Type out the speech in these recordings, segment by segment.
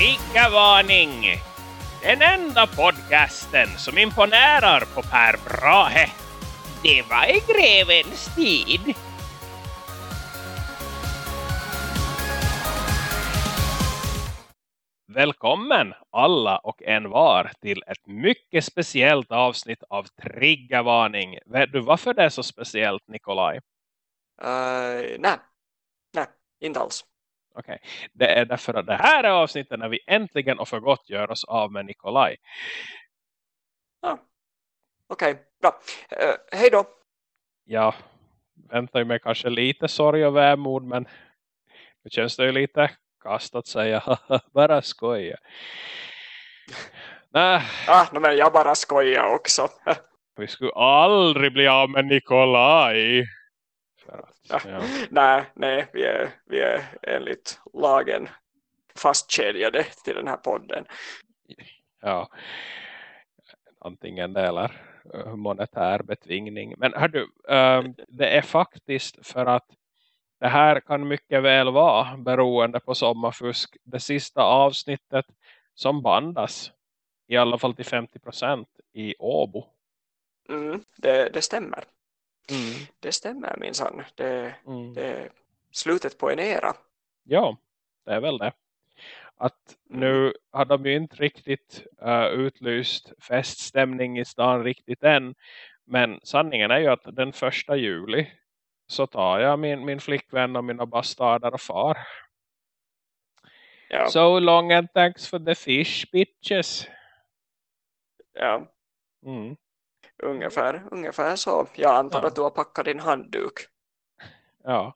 Triggervarning! Den enda podcasten som imponerar på Per Brahe. Det var i grevens tid. Välkommen alla och en var till ett mycket speciellt avsnitt av Triggervarning. Vet du varför det är så speciellt Nikolaj? Uh, nej, nej, inte alls. Okej, okay. det är därför att det här är avsnittet när vi äntligen och för gott gör oss av med Nikolaj. Ja. Okej, okay, bra. Uh, hej då. Ja, väntar ju mig kanske lite sorg och vämod men det känns det ju lite kast att säga bara skoja. Nej. Ah, men jag bara skojar också. vi skulle aldrig bli av med Nikolaj. Ja. Nej, nej vi, är, vi är enligt lagen fastkedjade till den här podden. Ja, antingen det eller eh, monetär betvingning. Men hör du, um, det är faktiskt för att det här kan mycket väl vara beroende på sommarfusk. Det sista avsnittet som bandas i alla fall till 50% i Åbo. Mm, det, det stämmer. Mm. Det stämmer minsann. Det, mm. det är slutet på en era. Ja, det är väl det. Att nu mm. har de ju inte riktigt uh, utlyst feststämning i stan riktigt än. Men sanningen är ju att den första juli så tar jag min, min flickvän och mina bastarder och far. Ja. So long and thanks for the fish bitches. Ja. Mm. Ungefär, ungefär så. Jag antar ja. att du har packat din handduk. Ja,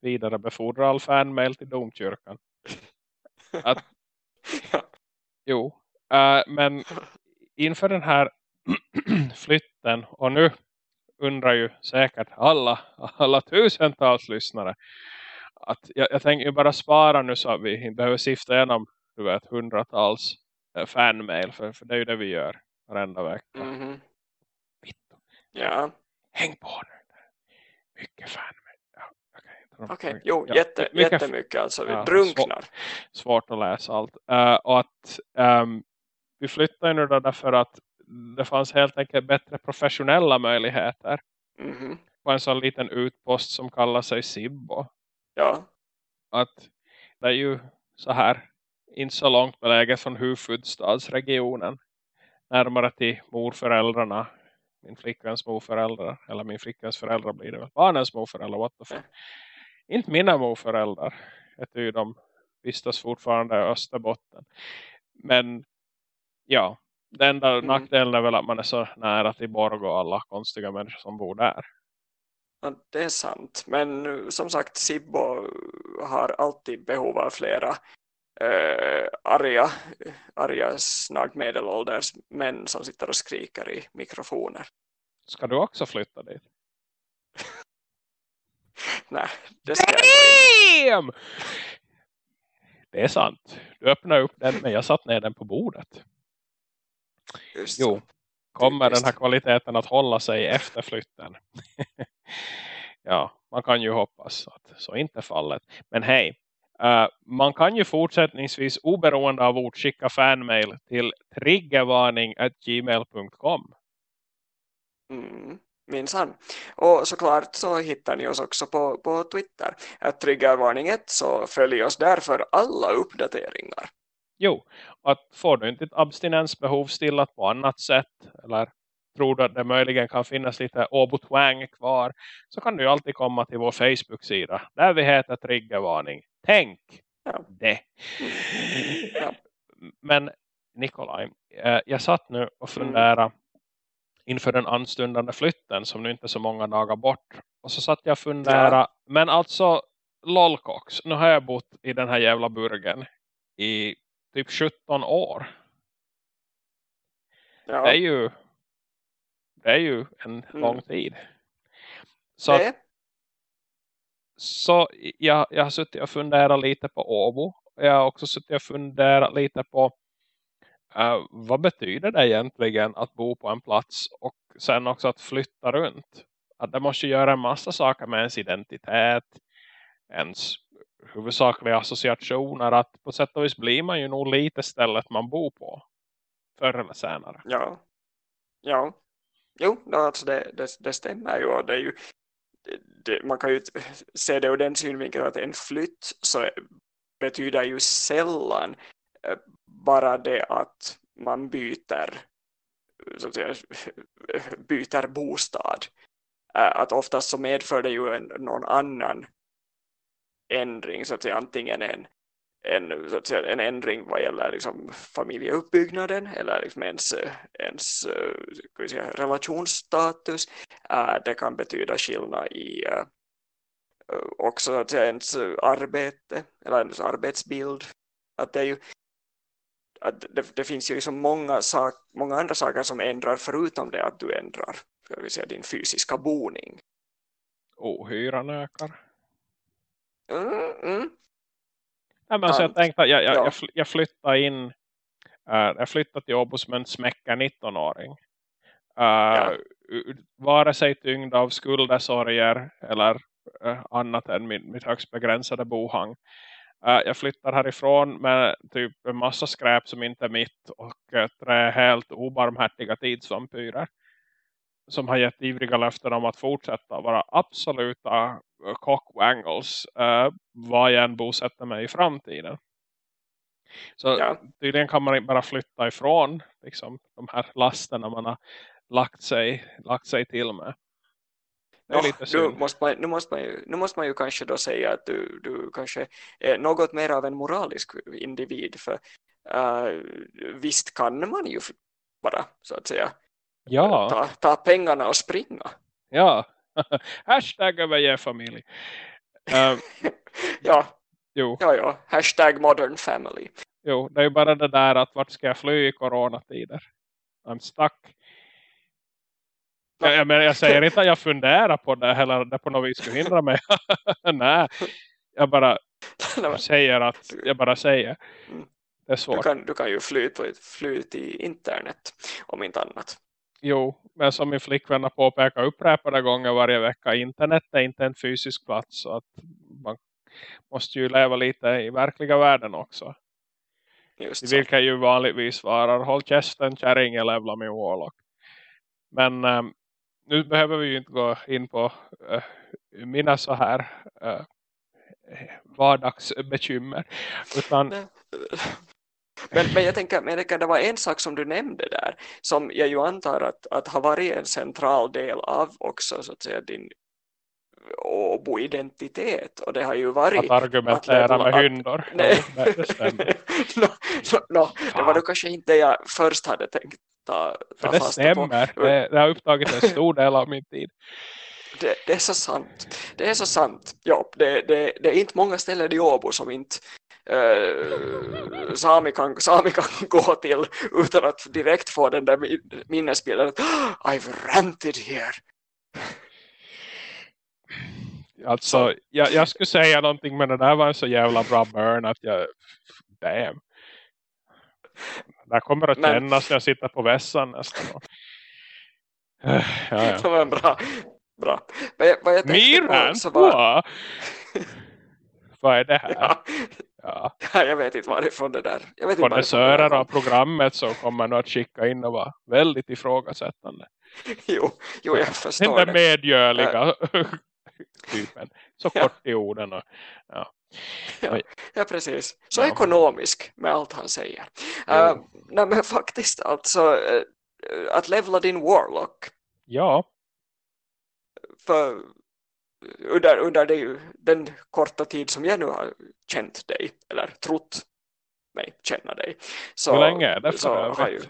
vidare befordra all fanmail till domkyrkan. Att, ja. Jo, äh, men inför den här flytten och nu undrar ju säkert alla, alla tusentals lyssnare att jag, jag tänker ju bara spara nu så att vi behöver sifta igenom du vet, hundratals äh, fanmail för, för det är ju det vi gör varenda vecka. Mm -hmm. Ja. Häng på nu. Mycket fan. Okej, okay. okay. jo, ja, jätte, mycket, jättemycket. Alltså, vi ja, drunknar. Svår, svårt att läsa allt. Uh, och att um, vi flyttade nu då därför att det fanns helt enkelt bättre professionella möjligheter. Mm -hmm. På en sån liten utpost som kallar sig Sibbo. Ja. Att det är ju så här inte så långt beläget från huvudstadsregionen. Närmare till morföräldrarna min flickans morföräldrar. Eller min flickans föräldrar blir det väl. Barnens morföräldrar, what the fuck. Inte mina morföräldrar. Jag tror de vistas fortfarande i Österbotten. Men ja, den enda mm. nackdelen är väl att man är så nära till Borg och alla konstiga människor som bor där. Ja, det är sant. Men som sagt, Sibbo har alltid behov av flera äh, arga, arga snart medelålders män som sitter och skriker i mikrofoner. Ska du också flytta dit? Nej, det ska jag inte. Det är sant. Du öppnar upp den men jag satt ner den på bordet. Just jo, kommer den här kvaliteten att hålla sig efter flytten? ja, man kan ju hoppas att så inte fallet. Men hej, Uh, man kan ju fortsättningsvis oberoende av ord skicka fanmail till triggervarning.gmail.com mm, Minsann. Och såklart så hittar ni oss också på, på Twitter. Att triggervarning1 så följ oss där för alla uppdateringar. Jo, att får du inte ett abstinensbehov stillat på annat sätt eller tror du att det möjligen kan finnas lite Åbo kvar så kan du alltid komma till vår Facebook-sida där vi heter Triggervarning. Tänk ja. det. Ja. Men Nikolaj, eh, jag satt nu och mm. funderade mm. inför den anstundande flytten som nu inte är så många dagar bort. Och så satt jag och funderade, ja. men alltså lolkox, nu har jag bott i den här jävla burgen i typ 17 år. Ja. Det är ju det är ju en mm. lång tid. Så att, så jag, jag har suttit och funderat lite på Åbo. Jag har också suttit och funderat lite på uh, vad betyder det egentligen att bo på en plats och sen också att flytta runt. Att det måste göra en massa saker med ens identitet, ens huvudsakliga associationer att på sätt och vis blir man ju nog lite stället man bor på förr eller senare. Ja, ja. Jo, alltså det, det, det stämmer ju. Det är ju det, man kan ju se det ur den synvinkeln att en flytt så betyder ju sällan eh, bara det att man byter så att säga, byter bostad. Eh, att oftast så medför det ju en, någon annan ändring, så att säga, antingen en, en, så att säga, en ändring vad gäller liksom, familjeuppbyggnaden eller liksom ens, ens säga, relationsstatus. Uh, det kan betyda skillnad i uh, också att säga, ens arbete eller ens arbetsbild. Att det, är ju, att det, det finns ju liksom många, sak, många andra saker som ändrar förutom det att du ändrar ska vi säga, din fysiska boning. Ohyran ökar. Mm, mm. Nej, men alltså jag tänkte jag, jag, ja. jag flyttade in uh, jag flyttade till Åbo som en smäcka 19-åring. Uh, ja. Vare sig tyngd av skulder, sorger eller uh, annat än min, mitt högst begränsade bohang. Uh, jag flyttar härifrån med typ en massa skräp som inte är mitt och uh, tre helt obarmhärtiga tidsvampyrer som har gett ivriga löften om att fortsätta vara absoluta cockwangles uh, vad jag än bosätter mig i framtiden. Så ja. tydligen kan man inte bara flytta ifrån liksom, de här lasterna man har lagt sig, lagt sig till med. No, nu, måste man, nu, måste man ju, nu måste man ju kanske då säga att du, du kanske är något mer av en moralisk individ för uh, visst kan man ju bara så att säga ja. ta, ta pengarna och springa. Ja, hashtag överge familj. Uh, ja. Jo. ja, ja, hashtag modern family. Jo, det är ju bara det där att vart ska jag fly i coronatider? I'm stuck. Jag, men jag säger inte att jag funderar på det eller det på något vis skulle hindra mig. Nej, jag bara säger att jag bara säger. Mm. Det är svårt. Du kan, du kan ju fly, fly till internet om inte annat. Jo, men som min flickvän har påpekat upprepade gånger varje vecka. Internet är inte en fysisk plats. Så att man måste ju leva lite i verkliga världen också. Just Vilka ju vanligtvis varar. Håll kästen, kärring eller levla med Warlock. Men um, nu behöver vi ju inte gå in på uh, mina så här uh, vardagsbekymmer. Utan... Men, men, jag tänker, men jag tänker, det var en sak som du nämnde där som jag ju antar att, att har varit en central del av också så att säga din Åbo-identitet och det har ju varit att argumentera att, med att, hyndor nej, nej, det, no, no, no, det var då kanske inte jag först hade tänkt ta, ta det stämmer, på. Det, det har upptagit en stor del av min tid. Det, det, är så sant. Det är så sant. Ja, det, det, det är inte många ställen i Åbo som inte eh, Sami, kan, Sami kan gå till utan att direkt få den där minnesbilden att I've ranted here. Alltså, jag, jag skulle säga någonting men det där var en så jävla bra burn att jag, damn. Det kommer att kännas när jag sitter på vässan nästan. ja, ja. Det var bra. bra. Men, vad jag Miran, på, var... vad är det här? Ja. Ja. ja. jag vet inte varifrån det där. Jag vet Kondensörer av programmet så kommer nog att skicka in och vara väldigt ifrågasättande. jo, jo, jag förstår Den där medgörliga typen. Så kort ja. i orden. Och, ja. Ja, ja, precis. Så ja. ekonomisk med allt han säger. Uh, nej, men faktiskt alltså uh, att levla din Warlock. Ja. För under, under det, den korta tid som jag nu har känt dig, eller trott mig känna dig. Så, Hur länge är det för övrigt?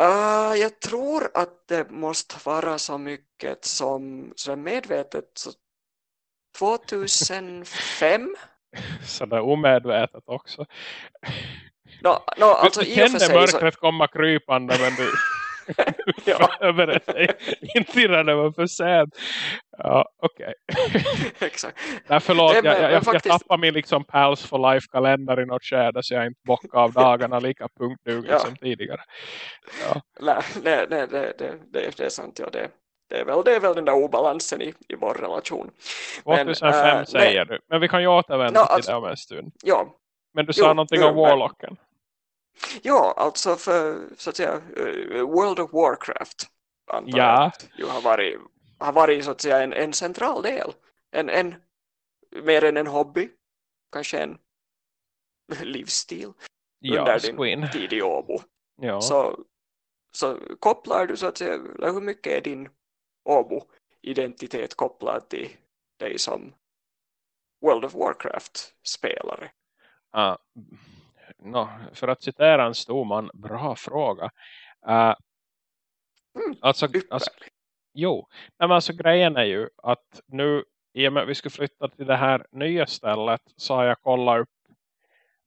Uh, jag tror att det måste vara så mycket som så medvetet så 2005. så det är omedvetet också. No, no, alltså, du kände mörkret så... komma krypande men du ja. förberett dig. Inte innan det var för sent. Ja, okej. Okay. Exakt. Nej, förlåt, jag, jag, jag, faktiskt... jag tappar min liksom Pals for Life-kalender i något skärde så jag inte bockar av dagarna lika punktdugen ja. som tidigare. Ja. Nej, nej, nej det, det, det, det är sant. Ja, det, det är väl, det är väl den där obalansen i, i vår relation. 2005 men, äh, säger men, du. Men vi kan ju återvända no, till alltså, det om en stund. Ja. Men du sa jo, någonting om Warlocken. Ja, alltså för så att säga uh, World of Warcraft antar ja. ju har varit, har varit så att säga en, en central del. En, en, mer än en hobby. Kanske en livsstil. Ja, under din tid i Åbo. Ja. Så, så kopplar du så att säga, hur mycket är din Åbo-identitet kopplad till dig som World of Warcraft-spelare? Uh, no, för att citera en stor man, bra fråga. Uh, mm, alltså, alltså, jo, men alltså grejen är ju att nu i och med att vi ska flytta till det här nya stället så har jag kollat upp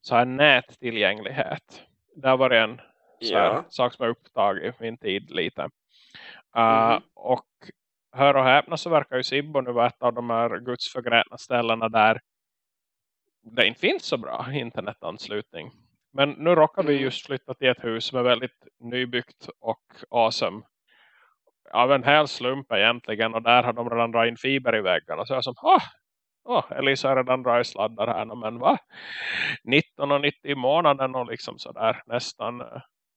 så här nättillgänglighet. Det var en så här, ja. sak som har upptagit min tid lite. Uh, mm. Och hör och häpna så verkar ju Sibbo nu vara ett av de här gudsförgrätna ställena där det inte finns så bra internetanslutning. Men nu råkar vi mm. just flytta till ett hus som är väldigt nybyggt och awesome. Av en hel slump egentligen. Och där har de redan dragit in fiber i väggarna. Så jag som, ah, oh, Elisa har redan dragit sladdar här. Men va? 19,90 i månaden och liksom sådär nästan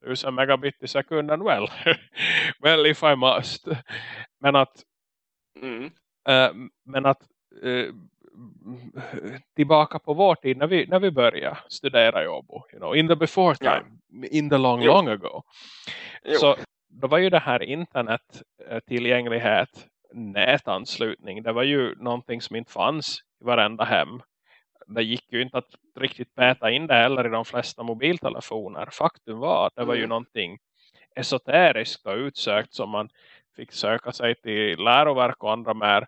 1000 megabit i sekunden. Well, well if I must. Men att mm. äh, men att äh, tillbaka på vår tid när vi, när vi började studera i Åbo. You know, in the before time. Ja. In the long, jo. long ago. Jo. Så då var ju det här internet eh, tillgänglighet nätanslutning. Det var ju någonting som inte fanns i varenda hem. Det gick ju inte att riktigt mäta in det heller i de flesta mobiltelefoner. Faktum var att det var ju mm. någonting esoteriskt och utsökt som man fick söka sig till läroverk och andra mer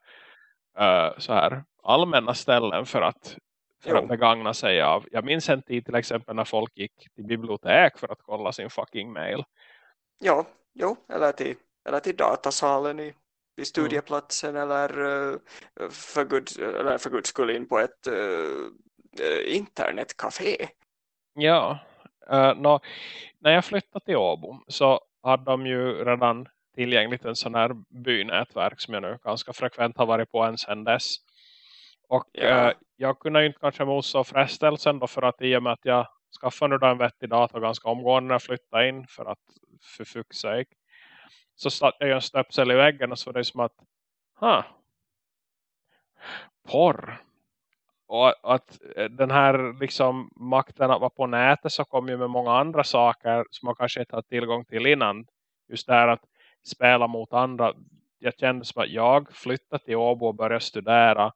uh, så här allmänna ställen för att för att begagna sig av. Jag minns en tid till exempel när folk gick till bibliotek för att kolla sin fucking mail. Ja, jo, eller till, eller till datasalen i, vid studieplatsen mm. eller, uh, för, gud, eller för guds skull in på ett uh, internetcafé. Ja, uh, no, när jag flyttade till Åbo så hade de ju redan tillgängligt en sån här bynätverk som jag nu ganska frekvent har varit på än sedan dess. Och ja. jag kunde ju inte kanske mossa frestelsen då för att i och med att jag skaffade då en vettig dator ganska omgående när jag flyttade in för att för fuck's sake så satt jag en stöpsel i väggen och så var det som att ha porr. Och att eh, den här liksom makten att vara på nätet så kom ju med många andra saker som man kanske inte har tillgång till innan. Just det här att spela mot andra. Jag kände som att jag flyttade till Åbo och började studera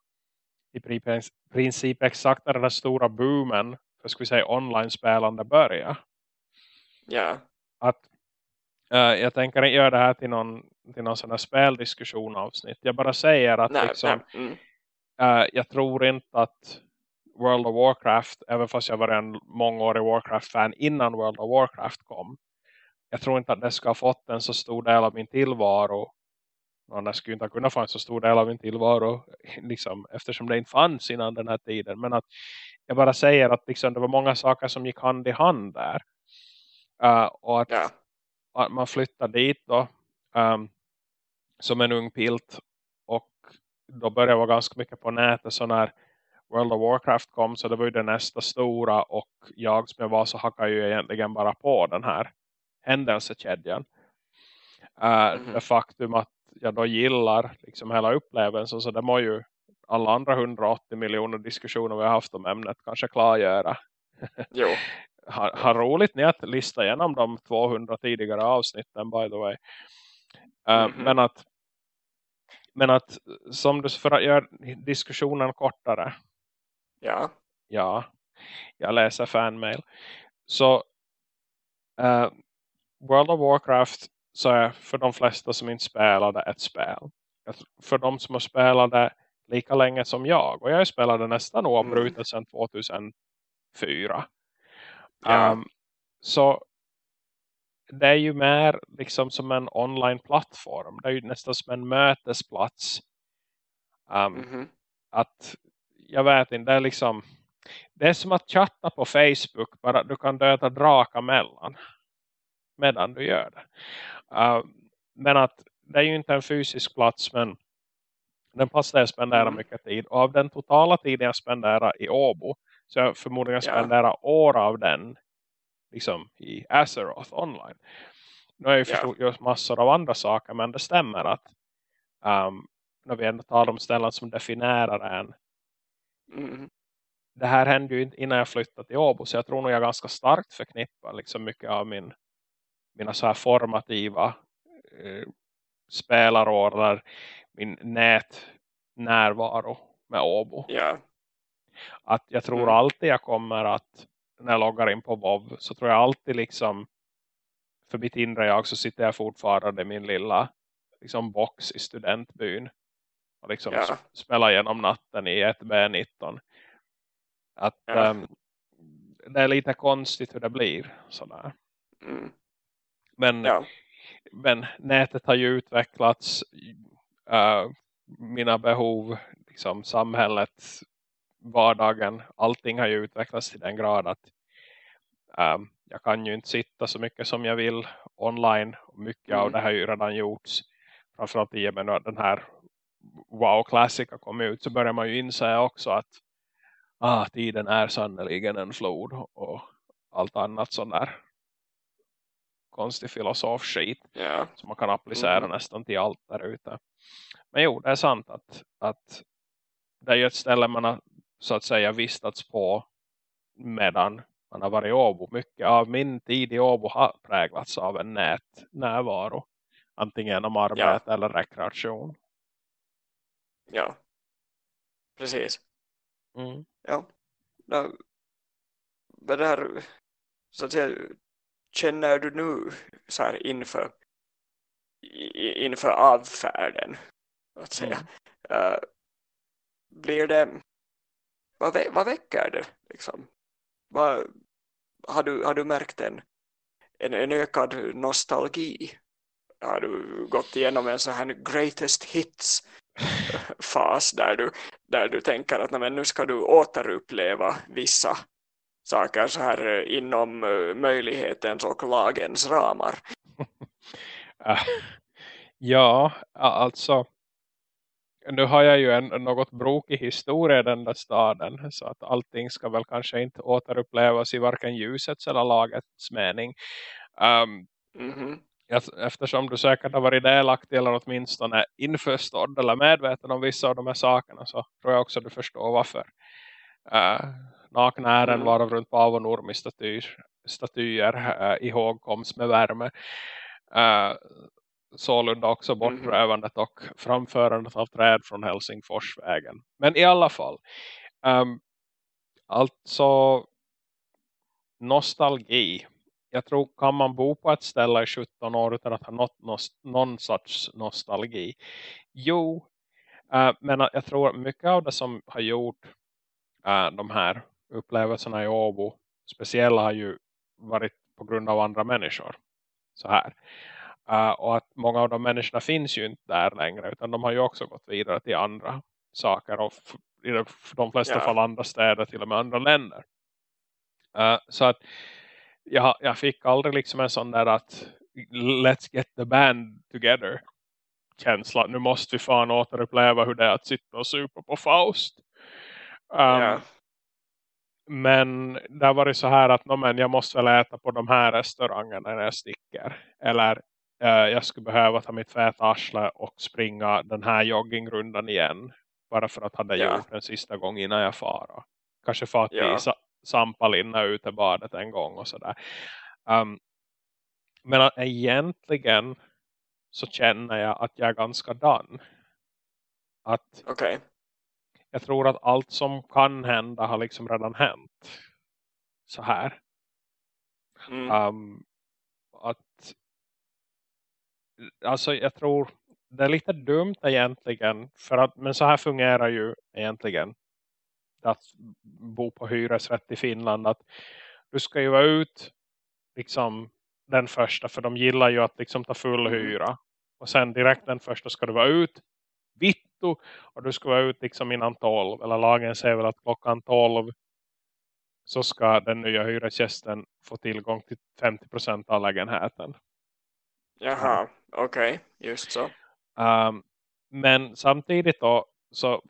i princip exakt när den här stora boomen för ska vi säga online-spelande började. Ja. Att Uh, jag tänker inte göra det här till någon, till någon sån här speldiskussion avsnitt. Jag bara säger att nej, liksom, nej. Mm. Uh, jag tror inte att World of Warcraft, även fast jag var en mångårig Warcraft-fan innan World of Warcraft kom. Jag tror inte att det ska ha fått en så stor del av min tillvaro. Det skulle inte ha kunnat få en så stor del av min tillvaro liksom, eftersom det inte fanns innan den här tiden. Men att jag bara säger att liksom, det var många saker som gick hand i hand där. Uh, och att ja att man flyttar dit då um, som en ung pilt och då började jag vara ganska mycket på nätet så när World of Warcraft kom så det var ju det nästa stora och jag som jag var så hackade ju egentligen bara på den här händelsekedjan. Uh, mm. Det faktum att jag då gillar liksom hela upplevelsen så det må ju alla andra 180 miljoner diskussioner vi har haft om ämnet kanske klargöra. Jo. har, har roligt ni att lista igenom de 200 tidigare avsnitten by the way. Uh, mm -hmm. Men att men att som du för att göra diskussionen kortare. Ja. Ja. Jag läser fanmail. Så uh, World of Warcraft så är för de flesta som inte spelade ett spel. För de som har spelat lika länge som jag. Och jag spelade nästan oavbrutet mm. sedan 2004. Ja. Um, så det är ju mer liksom som en online-plattform. Det är ju nästan som en mötesplats. Um, mm -hmm. Att jag vet inte, det är liksom det är som att chatta på Facebook bara du kan döda drakar mellan medan du gör det. Uh, men att det är ju inte en fysisk plats men den passar jag spendera Mm. mycket tid. Och av den totala tiden jag spenderar i Åbo så jag förmodligen Ja. spendera år av den liksom i Azeroth online. Nu har jag ju Ja. förstått just massor av andra saker men det stämmer att um, när vi ändå talar om ställen som definierar en Mm. det här hände ju inte innan jag flyttade till Åbo så jag tror nog jag ganska starkt förknippar liksom mycket av min mina så här formativa eh, spelarår eller min nätnärvaro med Åbo. Ja. Att jag tror Mm. alltid jag kommer att när jag loggar in på WoW så tror jag alltid liksom för mitt inre jag så sitter jag fortfarande i min lilla liksom box i studentbyn och liksom s- spelar igenom natten i 1B19 att Ja. ehm, det är lite konstigt hur det blir sådär. Mm. Men, Ja. men nätet har ju utvecklats äh, mina behov liksom samhället vardagen, allting har ju utvecklats till den grad att ähm, jag kan ju inte sitta så mycket som jag vill online mycket av Mm. det har ju redan gjorts framförallt i och med den här WoW Classic har kommit ut så börjar man ju inse också att ah, tiden är sannoliken en flod och allt annat sån där konstig filosof-skit Ja. som man kan applicera Mhm. nästan till allt där ute. Men jo, det är sant att, att det är ju ett ställe man har så att säga vistats på medan man har varit i Åbo. Mycket av min tid i Åbo har präglats av en nätnärvaro. Antingen genom arbete eller rekreation. Ja. Precis. Mm. Ja. Nå, vad där, så att säga, känner du nu så här inför inför avfärden att säga? Mm. Eh, blir det vad, vä- vad väcker det liksom? Vad, har, du, har du märkt en, en, en ökad nostalgi? Har du gått igenom en sån här greatest hits fas där du, där du tänker att "Nej, men nu ska du återuppleva vissa saker så här eh, inom eh, möjlighetens och lagens ramar. Ja, alltså nu har jag ju en något brokig historia i den där staden så att allting ska väl kanske inte återupplevas i varken ljusets eller lagets mening. Um, Mhm. jag- eftersom du säkert har varit delaktig eller åtminstone införstådd eller medveten om vissa av de här sakerna så tror jag också du förstår varför. Uh, nakna ären Mm. varav runt Pavo Nurmi statyer, uh, ihågkoms med värme. Uh, sålunda också bortrövandet och framförandet av träd från Helsingforsvägen. Men i alla fall. Um, alltså nostalgi. Jag tror kan man bo på ett ställe i 17 år utan att ha något, nos- någon sorts nostalgi. Jo, eh, men jag tror mycket av det som har gjort eh, de här upplevelserna i Åbo speciella har ju varit på grund av andra människor. Så här. Eh, och att många av de människorna finns ju inte där längre utan de har ju också gått vidare till andra saker och i de- flesta Ja. fall andra städer till och med andra länder. Eh, så att jag, jag fick aldrig liksom en sån där att let's get the band together känsla. Nu måste vi fan återuppleva hur det är att sitta och supa på Faust. Um, Ja. Men det har varit så här att no, men jag måste väl äta på de här restaurangerna när jag sticker. Eller eh, jag skulle behöva ta mitt feta arsle och springa den här joggingrundan igen. Bara för att ha det Ja. gjort en sista gång innan jag far. Kanske för att Ja. visa Sampalinna ute i badet en gång och sådär. Um, men egentligen så känner jag att jag är ganska done. Att Okej. Jag tror att allt som kan hända har liksom redan hänt. Så här. Mm. Um, att alltså jag tror det är lite dumt egentligen för att, men så här fungerar ju egentligen att bo på hyresrätt i Finland att du ska ju vara ut liksom den första för de gillar ju att liksom ta full Mm. hyra och sen direkt den första ska du vara ut vittu och du ska vara ut liksom innan 12 eller lagen säger väl att klockan 12 så ska den nya hyresgästen få tillgång till 50% av lägenheten. Jaha, okej, just så. Um, men samtidigt då så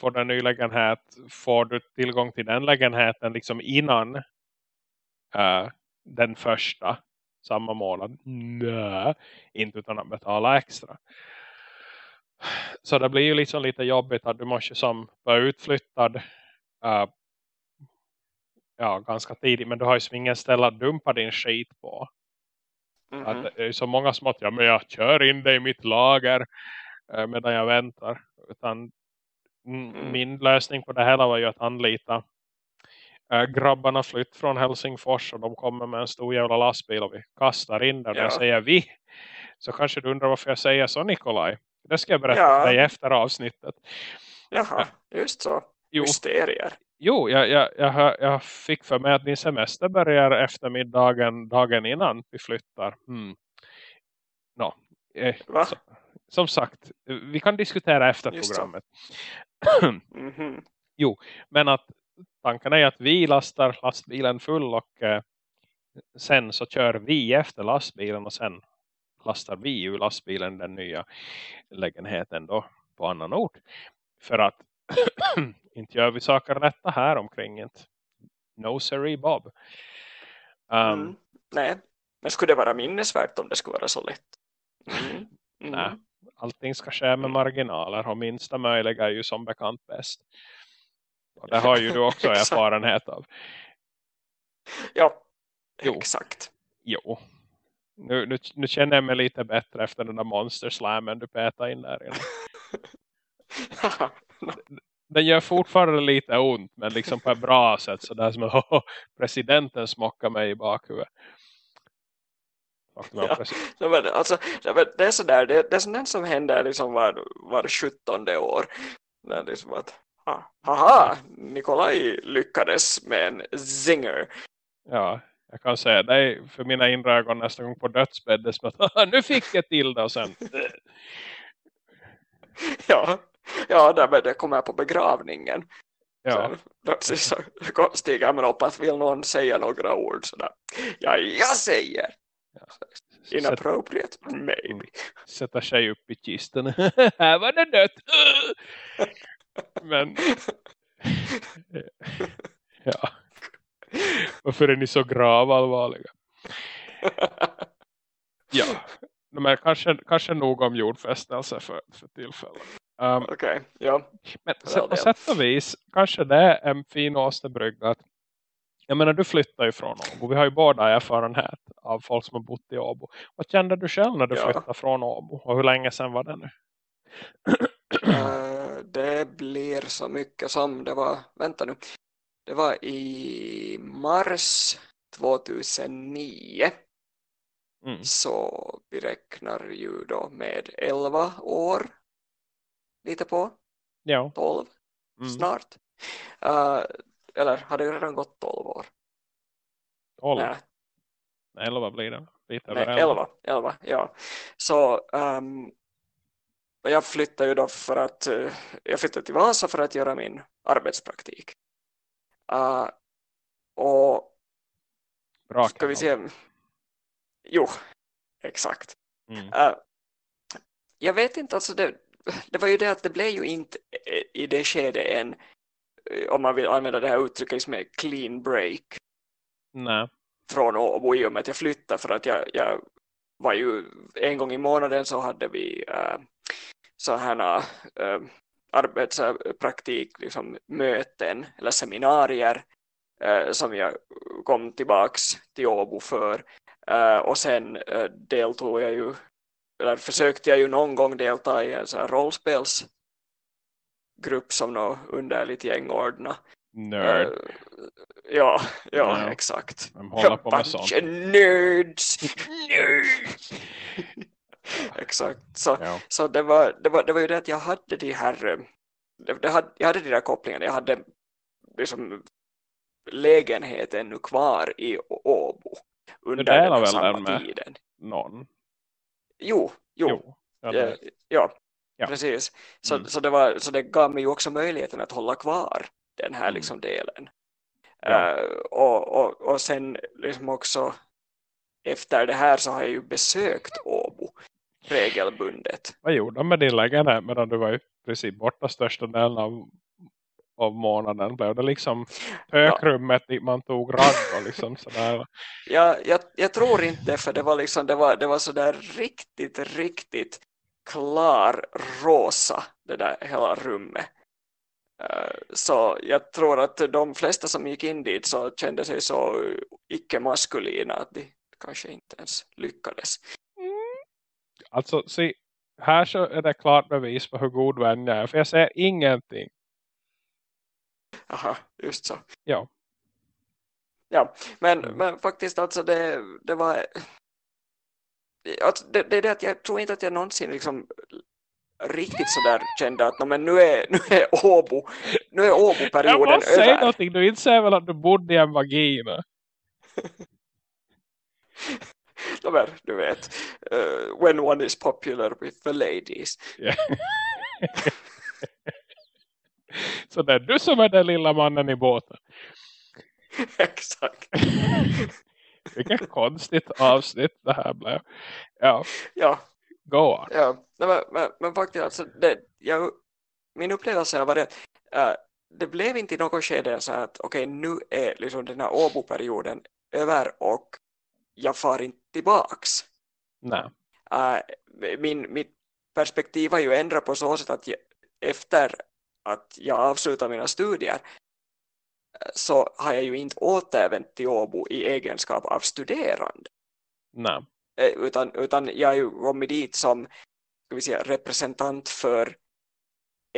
får du en ny lägenhet får du tillgång till den lägenheten liksom innan uh, den första samma månad. Nej, inte utan att betala extra. Så det blir ju liksom lite jobbigt att du måste som vara utflyttad uh, ja, ganska tidigt. Men du har ju ingen ställe att dumpa din skit på. Mm -hmm. att det är så många som att ja, men jag kör in det i mitt lager uh, medan jag väntar. Utan mm. min lösning på det hela var ju att anlita äh, grabbarna flytt från Helsingfors och de kommer med en stor jävla lastbil och vi kastar in där. Ja. Och säger vi. Så kanske du undrar varför jag säger så Nikolaj. Det ska jag berätta ja. för dig efter avsnittet. Jaha, just så. Jo. Mysterier. Jo, jag, jag, jag, jag fick för mig att min semester börjar eftermiddagen dagen innan vi flyttar. Hmm. No. Eh, så, som sagt, vi kan diskutera efter Just programmet. mm -hmm. Jo, men att tanken är att vi lastar lastbilen full och eh, sen så kör vi efter lastbilen och sen lastar vi ur lastbilen den nya lägenheten då på annan ort. För att inte gör vi saker rätta här omkring inte. No sorry Bob. Um, mm, nej, men skulle det vara minnesvärt om det skulle vara så lätt? Mm. Mm. Nej, allting ska ske med marginaler och minsta möjliga är ju som bekant bäst. Och det har ju du också erfarenhet av. Ja, jo. exakt. Jo. Nu, nu, nu, känner jag mig lite bättre efter den där monsterslammen du petade in där. den gör fortfarande lite ont men liksom på ett bra sätt så där som att presidenten smockar mig i bakhuvudet. Ja, men alltså, det är sådär, det, det är sådär som händer liksom var, var 17 år. Det är liksom att haha, Nikolaj lyckades med en zinger. Ja, jag kan säga det för mina inre ögon nästa gång på dödsbädden som att nu fick jag till det och sen ja, ja där det kommer på begravningen ja. sen så, stiger man upp att vill någon säga några ord sådär. ja, jag säger ja. inappropriate, maybe mm. sätta sig upp i kisten här var det dött men ja. Varför är ni så gravallvarliga? ja. Men kanske, kanske nog om jordfästelse för, för tillfället. Um, Okej, okay, ja. Men så, på sätt och vis kanske det är en fin åsterbrygga att jag menar du flyttar ju från Åbo. Vi har ju båda erfarenhet av folk som har bott i Åbo. Vad kände du själv när du ja. flyttade från Åbo? Och hur länge sedan var det nu? uh, det blir så mycket som det var, vänta nu, det var i mars 2009. Mm. Så vi räknar ju då med 11 år lite på. Ja. 12 mm. snart. Uh, eller hade det redan gått 12 år? 12? Nej. 11 blir det. Lite Nej, 11. 11. 11, ja. Så um, jag flyttade ju då för att uh, jag flyttade till Vasa för att göra min arbetspraktik. Uh, och Bra ska vi se. Jo, exakt. Mm. Uh, jag vet inte, alltså det, det var ju det att det blev ju inte i det skedet en om man vill använda det här uttrycket som är clean break. Nej. Från Åbo i och med att jag flyttade för att jag, jag var ju en gång i månaden så hade vi äh, sådana äh, arbetspraktik liksom, möten eller seminarier äh, som jag kom tillbaks till Åbo för äh, och sen äh, deltog jag ju eller försökte jag ju någon gång delta i en sån här rollspelsgrupp som något underligt gäng ordna. Nerd. Uh, ja, ja, ja, exakt. De håller på med sånt. nerds! nerds! exakt. Så, ja. så det, var, det, var, det var ju det att jag hade de här eh, det, hade, jag hade de där kopplingarna. Jag hade liksom lägenheten nu kvar i Åbo under den här samma med tiden. någon? Jo, jo. jo ja, ja, ja, precis. Så, mm. så, det var, så det gav mig ju också möjligheten att hålla kvar den här mm. liksom delen. Ja. Uh, och, och, och sen liksom också efter det här så har jag ju besökt Åbo regelbundet. Vad gjorde de med din lägenhet medan du var i princip borta största delen av, av månaden? Blev det liksom högrummet dit man tog ragg och liksom sådär? Ja, jag, jag tror inte för det var liksom det var, det var sådär riktigt, riktigt klar rosa det där hela rummet. Uh, så jag tror att de flesta som gick in dit så kände sig så icke-maskulina att de kanske inte ens lyckades. Alltså, se, här så är det klart bevis på hur god vän jag är. För jag säger ingenting. Aha, just så. Ja. Ja, men, mm. men faktiskt alltså det, det var... Alltså det, det är det att jag tror inte att jag någonsin liksom riktigt sådär kände att men nu är, nu är Åbo nu är Åbo-perioden över. Jag måste säga någonting, du inser väl att du bodde i en vagina? men, du vet, uh, when one is popular with the ladies. Yeah. Så det är du som är den lilla mannen i båten. Exakt. Vilket konstigt avsnitt det här blev. Ja. Ja. Go on. Ja, men, men, men faktiskt alltså, det, jag, min upplevelse var det uh, det blev inte i något skede så att okej, okay, nu är liksom den här Åbo-perioden över och jag far inte tillbaks. Nej. Uh, min, mitt perspektiv har ju ändrat på så sätt att jag, efter att jag avslutar mina studier uh, så har jag ju inte återvänt till Åbo i egenskap av studerande. Nej. Uh, utan, utan jag har ju kommit dit som ska vi säga, representant för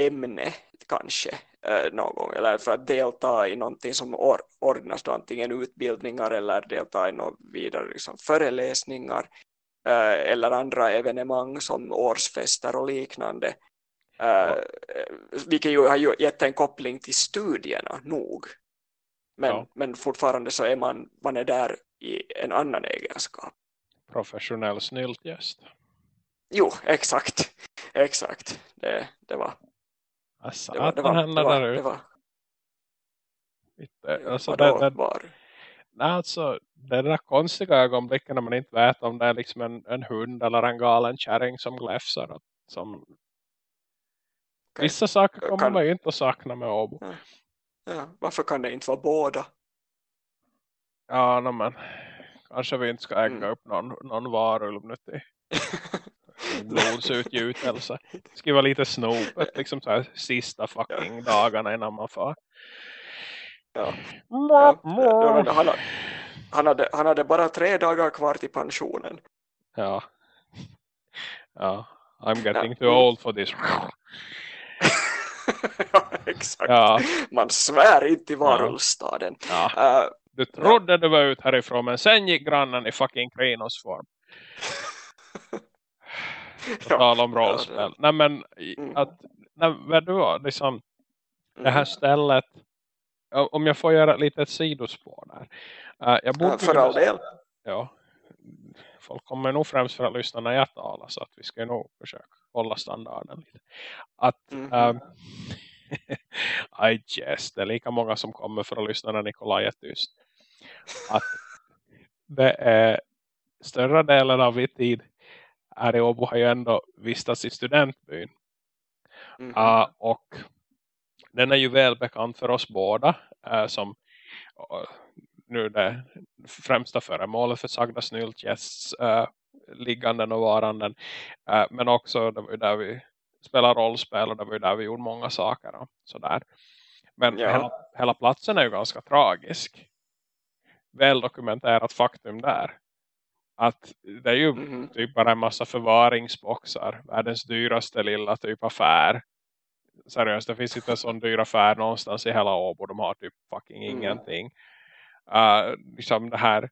ämne kanske eh, någon gång eller för att delta i någonting som or ordnas då, antingen utbildningar eller delta i några vidare liksom, föreläsningar eh, eller andra evenemang som årsfester och liknande. Eh, ja. vilket ju har gett en koppling till studierna nog. Men, ja. men fortfarande så är man, man är där i en annan egenskap. Professionell snyltgäst. Jo, exakt. Exakt, det, det var Alltså, det var, det var, det var, där det var, Inte, alltså, det, det, var? Nej, alltså, det är det där konstiga ögonblicken när man inte vet om det är liksom en, en hund eller en galen kärring som gläfsar. Som... Okay. Vissa saker kommer kan... man ju inte att sakna med Åbo. Ja. ja. Varför kan det inte vara båda? Ja, no, men kanske vi inte ska ägga mm. upp någon, någon varulv nu till blodsutgjutelse. Det skulle vara lite snopet liksom så här sista fucking ja. dagarna innan man får. Ja. ja. Han, hade, han, hade, han hade bara tre dagar kvar till pensionen. Ja. Ja. I'm getting too old for this. ja, exakt. Ja. Man svär inte i varulvstaden. Ja. Uh, du trodde du var ut härifrån men sen gick grannen i fucking Krinos form. På tal om rollspel. Ja, nej men mm. att, nej, du var liksom det här mm. stället om jag får göra lite ett sidospår där. Uh, jag borde för all del. Ja. Folk kommer nog främst för att lyssna när jag talar så att vi ska nog försöka hålla standarden lite. Att mm -hmm. um, I just, det är lika många som kommer för att lyssna när Nikolaj är tyst. Att det är större delen av min tid här i Åbo har ju ändå vistats i studentbyn. Mm uh, och den är ju välbekant för oss båda uh, som uh, nu det främsta föremålet för Sagda Snyltgästs uh, ligganden och varanden. Men också det var där vi spelar rollspel och det var där vi gjorde många saker. Och sådär. Men ja. hela, hela platsen är ju ganska tragisk. Väl dokumenterat faktum där att det är ju mm. typ bara en massa förvaringsboxar. Världens dyraste lilla typ affär. Seriöst, det finns inte en sån dyr affär någonstans i hela Åbo. De har typ fucking mm. ingenting. Uh, liksom det här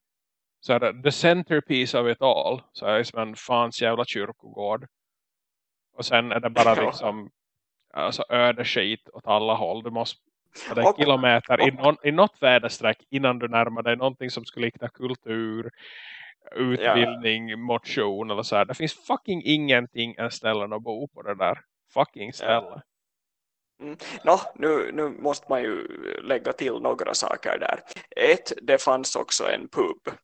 så är det the centerpiece of it all. Så är det som en fans jävla kyrkogård. Och sen är det bara liksom alltså öde skit åt alla håll. Du måste det är kilometer i, någon, i något vädersträck innan du närmar dig någonting som skulle likna kultur utbildning, ja. motion eller så här. Det finns fucking ingenting än ställen att bo på det där fucking ställe. Ja. Mm. No, nu, nu måste man ju lägga till några saker där. Ett, det fanns också en pub.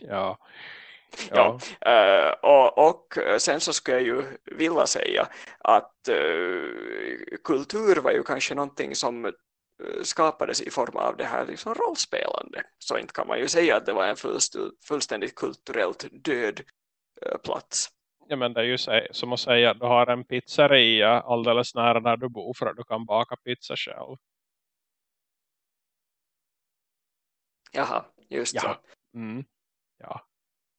Ja. ja. ja. Uh, och, och sen så skulle jag ju vilja säga att uh, kultur var ju kanske någonting som skapades i form av det här liksom rollspelande. Så inte kan man ju säga att det var en fullständigt kulturellt död plats. Ja men det är ju som att säga att du har en pizzeria alldeles nära där du bor för att du kan baka pizza själv. Jaha, just ja. så. Mm. Ja,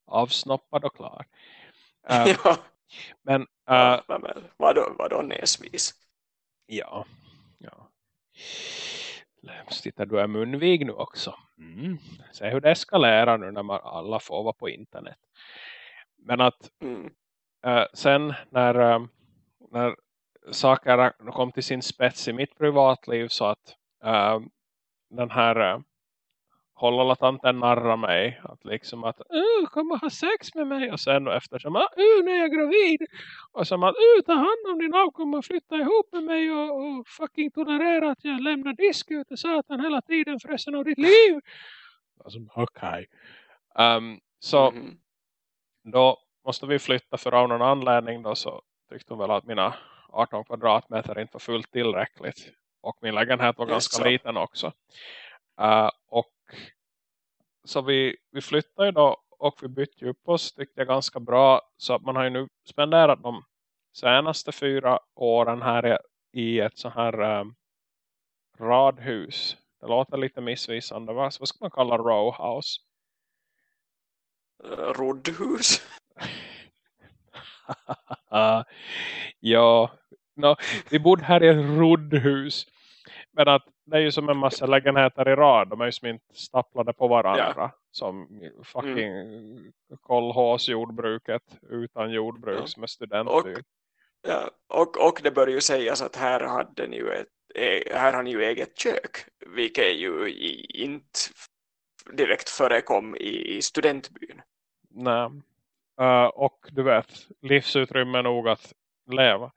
avsnoppad och klar. Uh, ja. Men, uh, ja, men vadå, vadå näsvis? Ja, ja. Tittar du är munvig nu också. Mm. Se hur det eskalerar nu när man alla får vara på internet. Men att mm. uh, sen när, uh, när saker kom till sin spets i mitt privatliv så att uh, den här håller tanten narra mig. Att liksom att, uh, kom och ha sex med mig. Och sen efter som att, uh, nu är jag gravid. Och som att, uh, ta hand om din avkomma och flytta ihop med mig. Och, och fucking tolerera att jag lämnar disk ut i satan hela tiden för resten av ditt liv. Alltså, okej. Okay. Um, så mm -hmm. då måste vi flytta för av någon anledning då så tyckte hon väl att mina 18 kvadratmeter inte var fullt tillräckligt. Och min lägenhet var ganska liten också. Uh, och så vi, vi flyttade då och vi bytte upp oss tyckte jag ganska bra. Så att man har ju nu spenderat de senaste fyra åren här i ett så här um, radhus. Det låter lite missvisande. Vad, vad ska man kalla rowhouse? Uh, roddhus? ja, no, vi bodde här i ett roddhus. Men att det är ju som en massa lägenheter i rad. De är ju som inte staplade på varandra. Ja. Som fucking mm. kolhåsjordbruket utan jordbruk ja. som är studentbyr. Och, ja, och, och det bör ju sägas att här hade ni ju ett, e, här har ni ju eget kök. Vilket ju inte direkt förekom i, i studentbyn. Nej. Uh, och du vet, livsutrymme nog att leva.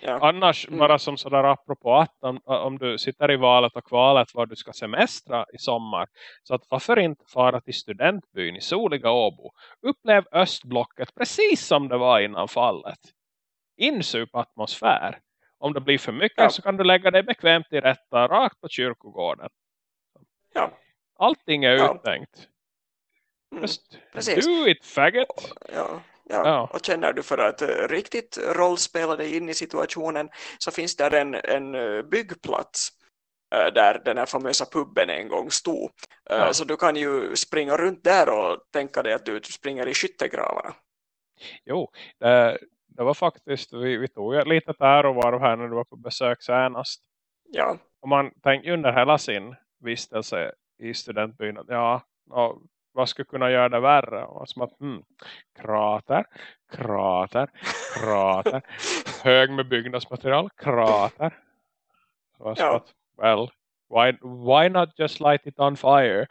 Ja. Annars mm. bara som sådär apropå att om, om, du sitter i valet och kvalet var du ska semestra i sommar. Så att varför inte fara till studentbyn i soliga Åbo. Upplev östblocket precis som det var innan fallet. Insup atmosfär. Om det blir för mycket ja. så kan du lägga dig bekvämt i rätta rakt på kyrkogården. Ja. Allting är ja. uttänkt. Mm. Just do it faggot. Ja. Ja, ja. Och känner du för att uh, riktigt rollspela dig in i situationen så finns där en, en uh, byggplats uh, där den här famösa pubben en gång stod. Ja. Så du kan ju springa runt där och tänka dig att du springer i skyttegravarna. Jo, det, det var faktiskt, vi, vi tog ett litet där och var här när du var på besök senast. Ja. Och man tänker under hela sin vistelse i studentbyn att ja, vad skulle kunna göra det värre? Och som att, mm, krater, krater, krater, hög med byggnadsmaterial, krater. Så ja. att, well, why, why not just light it on fire?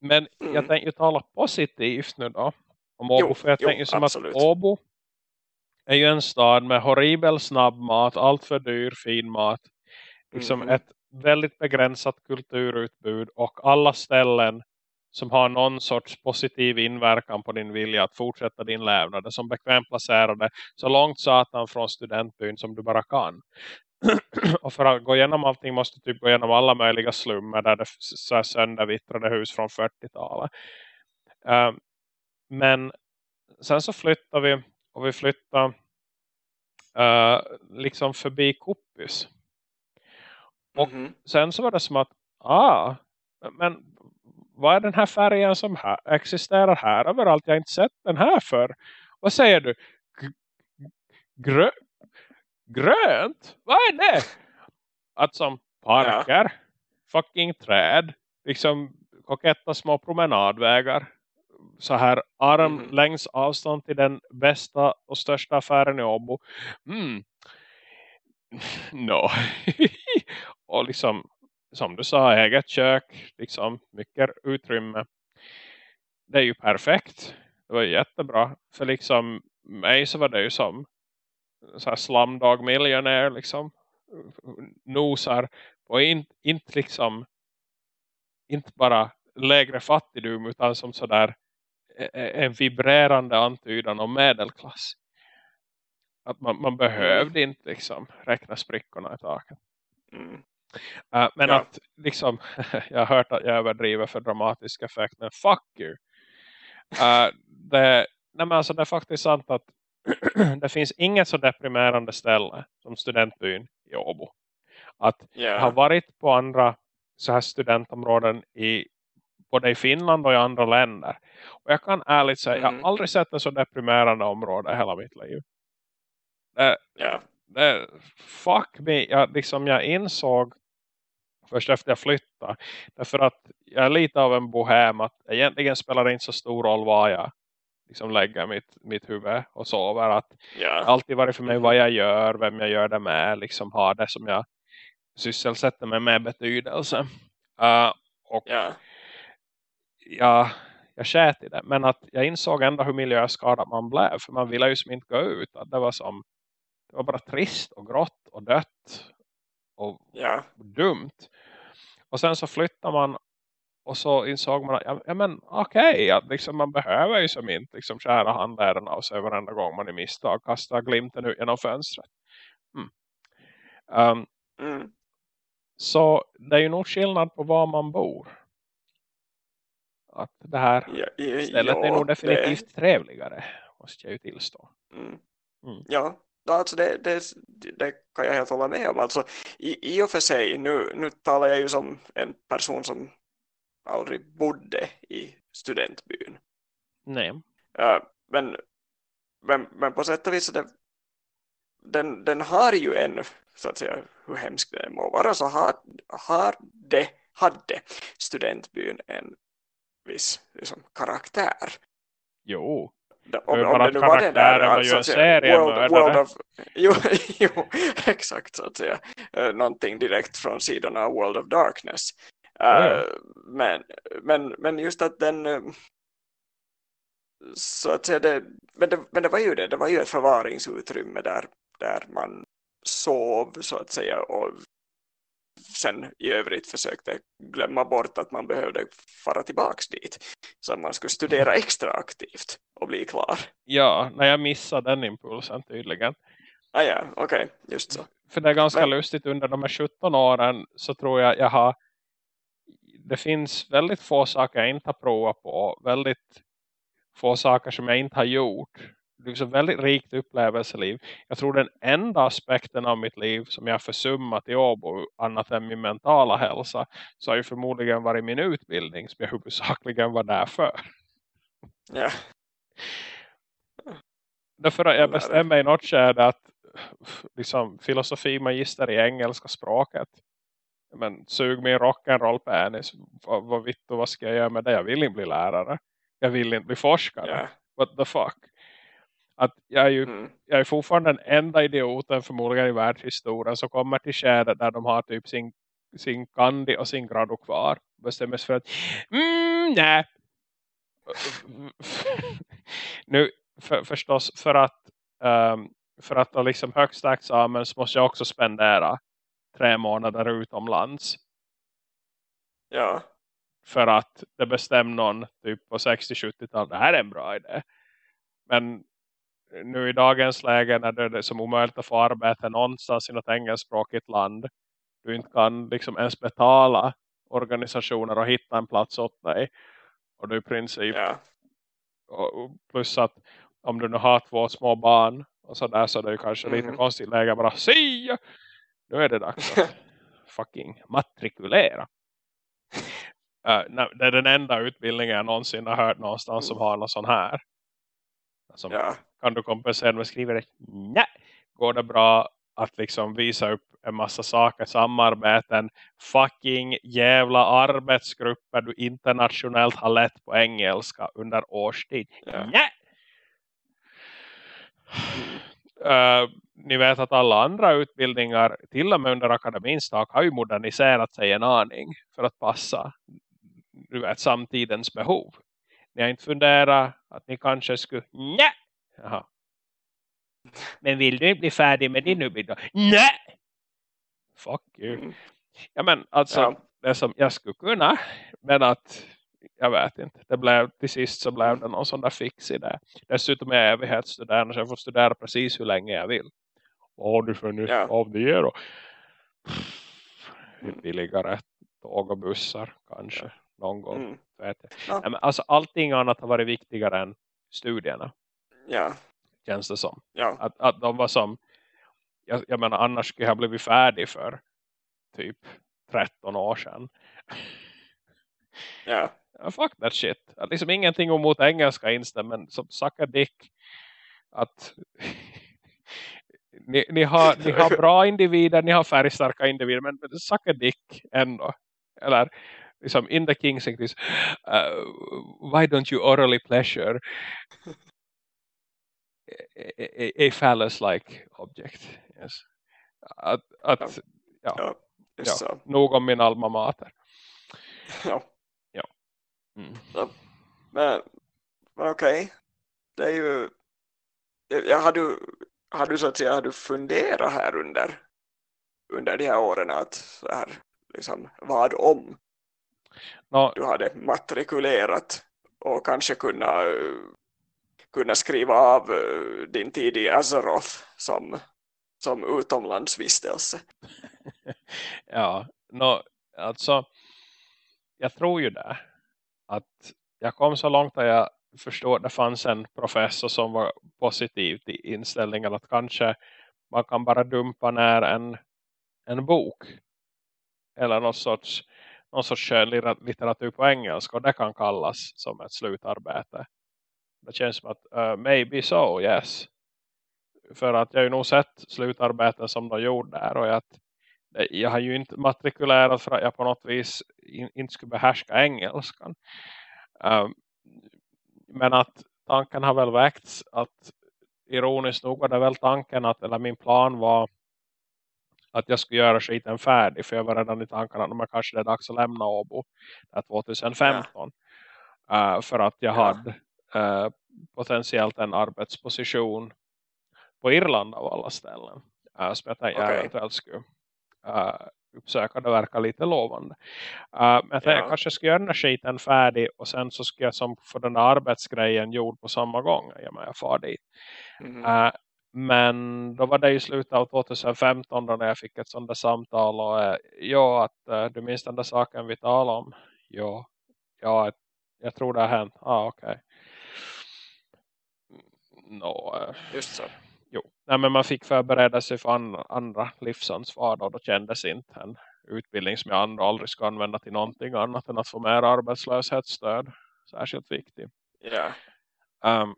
Men mm. jag tänkte tala positivt nu då. Om Åbo, jo, för jag jo, tänker som absolut. att Åbo är ju en stad med horribel snabbmat, allt för dyr fin mat. Liksom mm. ett väldigt begränsat kulturutbud och alla ställen som har någon sorts positiv inverkan på din vilja att fortsätta din lävnad. Som bekvämt placerade så långt satan från studentbyn som du bara kan. och för att gå igenom allting måste du typ gå igenom alla möjliga slummer där det söndervittrade hus från 40-talet. Uh, ehm, men sen så flyttar vi och vi flyttar uh, liksom förbi Kuppis. Och mm -hmm. sen så var det som att ah, men vad är den här färgen som här, existerar här överallt? Jag har inte sett den här för. Vad säger du? Grö grönt? Vad är det? Att som parker, ja. fucking träd, liksom koketta små promenadvägar. Så här arm mm. längs avstånd till den bästa och största affären i Åbo. Mm. No. och liksom som du sa, eget kök, liksom mycket utrymme. Det är ju perfekt. Det var jättebra. För liksom mig så var det ju som så här slumdog miljonär liksom nosar på inte, inte liksom inte bara lägre fattigdom utan som sådär en vibrerande antydan om medelklass. Att man, man behövde inte liksom räkna sprickorna i taket. Mm. Uh, men ja. att liksom, jag har hört att jag överdriver för dramatisk effekt, men fuck you. Uh, det, nej men alltså det är faktiskt sant att det finns inget så deprimerande ställe som studentbyn i Åbo. Att yeah. jag har varit på andra så här studentområden i både i Finland och i andra länder. Och jag kan ärligt säga, mm. jag har mm. aldrig sett en så deprimerande område i hela mitt liv. Det, yeah. det, fuck me, jag, liksom jag insåg först efter jag flyttade. Därför att jag är lite av en bohem att egentligen spelar det inte så stor roll vad jag liksom lägger mitt, mitt huvud och sover. Att yeah. alltid varit för mig vad jag gör, vem jag gör det med, liksom har det som jag sysselsätter mig med betydelse. Uh, och yeah. ja, jag kät i det. Men att jag insåg ändå hur miljöskadad man blev. För man ville ju som inte gå ut. Att det var som det var bara trist och grått och dött och yeah. dumt. Och sen så flyttar man och så insåg man att ja, ja men okej, okay, liksom man behöver ju som inte liksom skära handlederna av sig varenda gång man i misstag kastar glimten ut genom fönstret. Mm. Um, mm. Så det är ju nog skillnad på var man bor. Att det här ja, ja, stället ja, är nog definitivt det... trevligare, måste jag ju tillstå. Mm. Mm. Ja, alltså det, det, det, kan jag helt hålla med om. Alltså, i, I och för sig, nu, nu talar jag ju som en person som aldrig bodde i studentbyn. Nej. Uh, men, men, men på sätt och vis det, den, den har ju en, så att säga, hur hemskt det må vara, så har, har det, hade studentbyn en viss liksom, karaktär. Jo. Om, om det nu var det där, alltså, serie world, world of, jo, jo, exakt så att säga. Uh, någonting direkt från sidorna av World of Darkness. Uh, men, men, men just att den uh, så att säga det, men, det, men det var ju det, det var ju ett förvaringsutrymme där, där man sov så att säga och sen i övrigt försökte glömma bort att man behövde fara tillbaks dit så att man skulle studera extra aktivt och bli klar. Ja, när jag missade den impulsen tydligen. Ah, ja, okej, okay, just så. För det är ganska Men... lustigt, under de här 17 åren så tror jag jag har det finns väldigt få saker jag inte har provat på. Väldigt få saker som jag inte har gjort. Ett väldigt rikt upplevelseliv. Jag tror den enda aspekten av mitt liv som jag har försummat i Åbo annat än min mentala hälsa så har ju förmodligen varit min utbildning som jag huvudsakligen var där för. Ja. Därför att jag bestämde i något skede att liksom, filosofi magister i engelska språket men sug min rock'n'roll penis. Vad, vad vitt och vad ska jag göra med det? Jag vill inte bli lärare. Jag vill inte bli forskare. Yeah. What the fuck? Att jag är ju mm. jag är fortfarande den enda idioten förmodligen i världshistorien som kommer till skedet där de har typ sin, sin kandi och sin grado kvar. Bestämmer sig för att mm, nej. nu för, förstås för att um, för att ha liksom högsta examen så måste jag också spendera tre månader utomlands. Ja. För att det bestämde någon typ på 60-70-talet. Det här är en bra idé. Men nu i dagens läge när det är som omöjligt att få arbete någonstans i något engelskspråkigt land. Du inte kan liksom ens betala organisationer och hitta en plats åt dig. Och du i princip ja. och plus att om du nu har två små barn och sådär så är det ju kanske mm. lite konstigt läge bara se nu är det dags att fucking matrikulera. Uh, det är den enda utbildningen jag någonsin har hört någonstans som har någon sån här. Som, ja. Kan du kompensera med skriver Nej, går det bra att liksom visa upp en massa saker, samarbeten, fucking jävla arbetsgrupper du internationellt har lett på engelska under årstid. Ja. Nej! Uh, ni vet att alla andra utbildningar till och med under akademins tak har ju moderniserat sig en aning för att passa du vet, samtidens behov. Ni har inte funderat att ni kanske skulle nej. Jaha. Men vill du inte bli färdig med din utbildning? Nej! Fuck you. Mm. Ja men alltså, ja. det som jag skulle kunna, men att jag vet inte. Det blev, till sist så blev det någon sån där fix i det. Dessutom är jag evighetsstuderande så jag får studera precis hur länge jag vill. Vad har du för nytta Ja. av det då? Billigare tåg och bussar kanske någon gång. Mm. Vet jag. Ja. Nej, men Alltså allting annat har varit viktigare än studierna. Ja, Känns det som. ja, Att, att de var som jag, jag menar annars skulle jag blivit färdig för typ 13 år sedan. ja, Ja, fuck that shit. Att liksom ingenting emot engelska instämt men som sucka dick att ni, ni, har, ni har bra individer, ni har färgstarka individer men, men sucka dick ändå. Eller liksom in the king's English uh, why don't you orally pleasure a, a, phallus-like object. Yes. Att, att ja, ja, ja, så. nog om min alma mater. Ja. Mm. Men, men okej. Det är ju... Ja, har, du, har du så att säga har du funderat här under, under de här åren att så här, liksom, vad om Nå, du hade matrikulerat och kanske kunna, kunna skriva av eh, din tid i Azeroth som, som utomlandsvistelse? ja, no, alltså jag tror ju det att jag kom så långt att jag förstår att det fanns en professor som var positiv till inställningen att kanske man kan bara dumpa ner en, en bok eller någon sorts, någon sorts litteratur på engelska och det kan kallas som ett slutarbete. Det känns som att uh, maybe so, yes. För att jag har ju nog sett slutarbeten som de gjorde där och att jag har ju inte matrikulerat för att jag på något vis in, inte skulle behärska engelskan. Um, men att tanken har väl väckts att ironiskt nog var det väl tanken att eller min plan var att jag skulle göra skiten färdig för jag var redan i tankarna att man kanske det är dags att lämna Åbo 2015 ja. uh, för att jag ja. hade uh, potentiellt en arbetsposition på Irland av alla ställen uh, som jag tänkte okay. jag eventuellt skulle uh, uppsöka det verkar lite lovande. Uh, men jag, ja. jag kanske ska göra den här skiten färdig och sen så ska jag som få den där arbetsgrejen gjord på samma gång. Jag, menar, jag far dit. Mm. Uh, men då var det i slutet av 2015 då när jag fick ett sånt där samtal och uh, ja att du minns den där saken vi talade om. Ja, ja jag tror det har hänt. Ja, ah, okej. Okay. No, Just så. Jo, Nej, men man fick förbereda sig för andra, andra livsansvar och då kändes inte en utbildning som jag andra aldrig ska använda till någonting annat än att få mer arbetslöshetsstöd särskilt viktig. Ja. Um,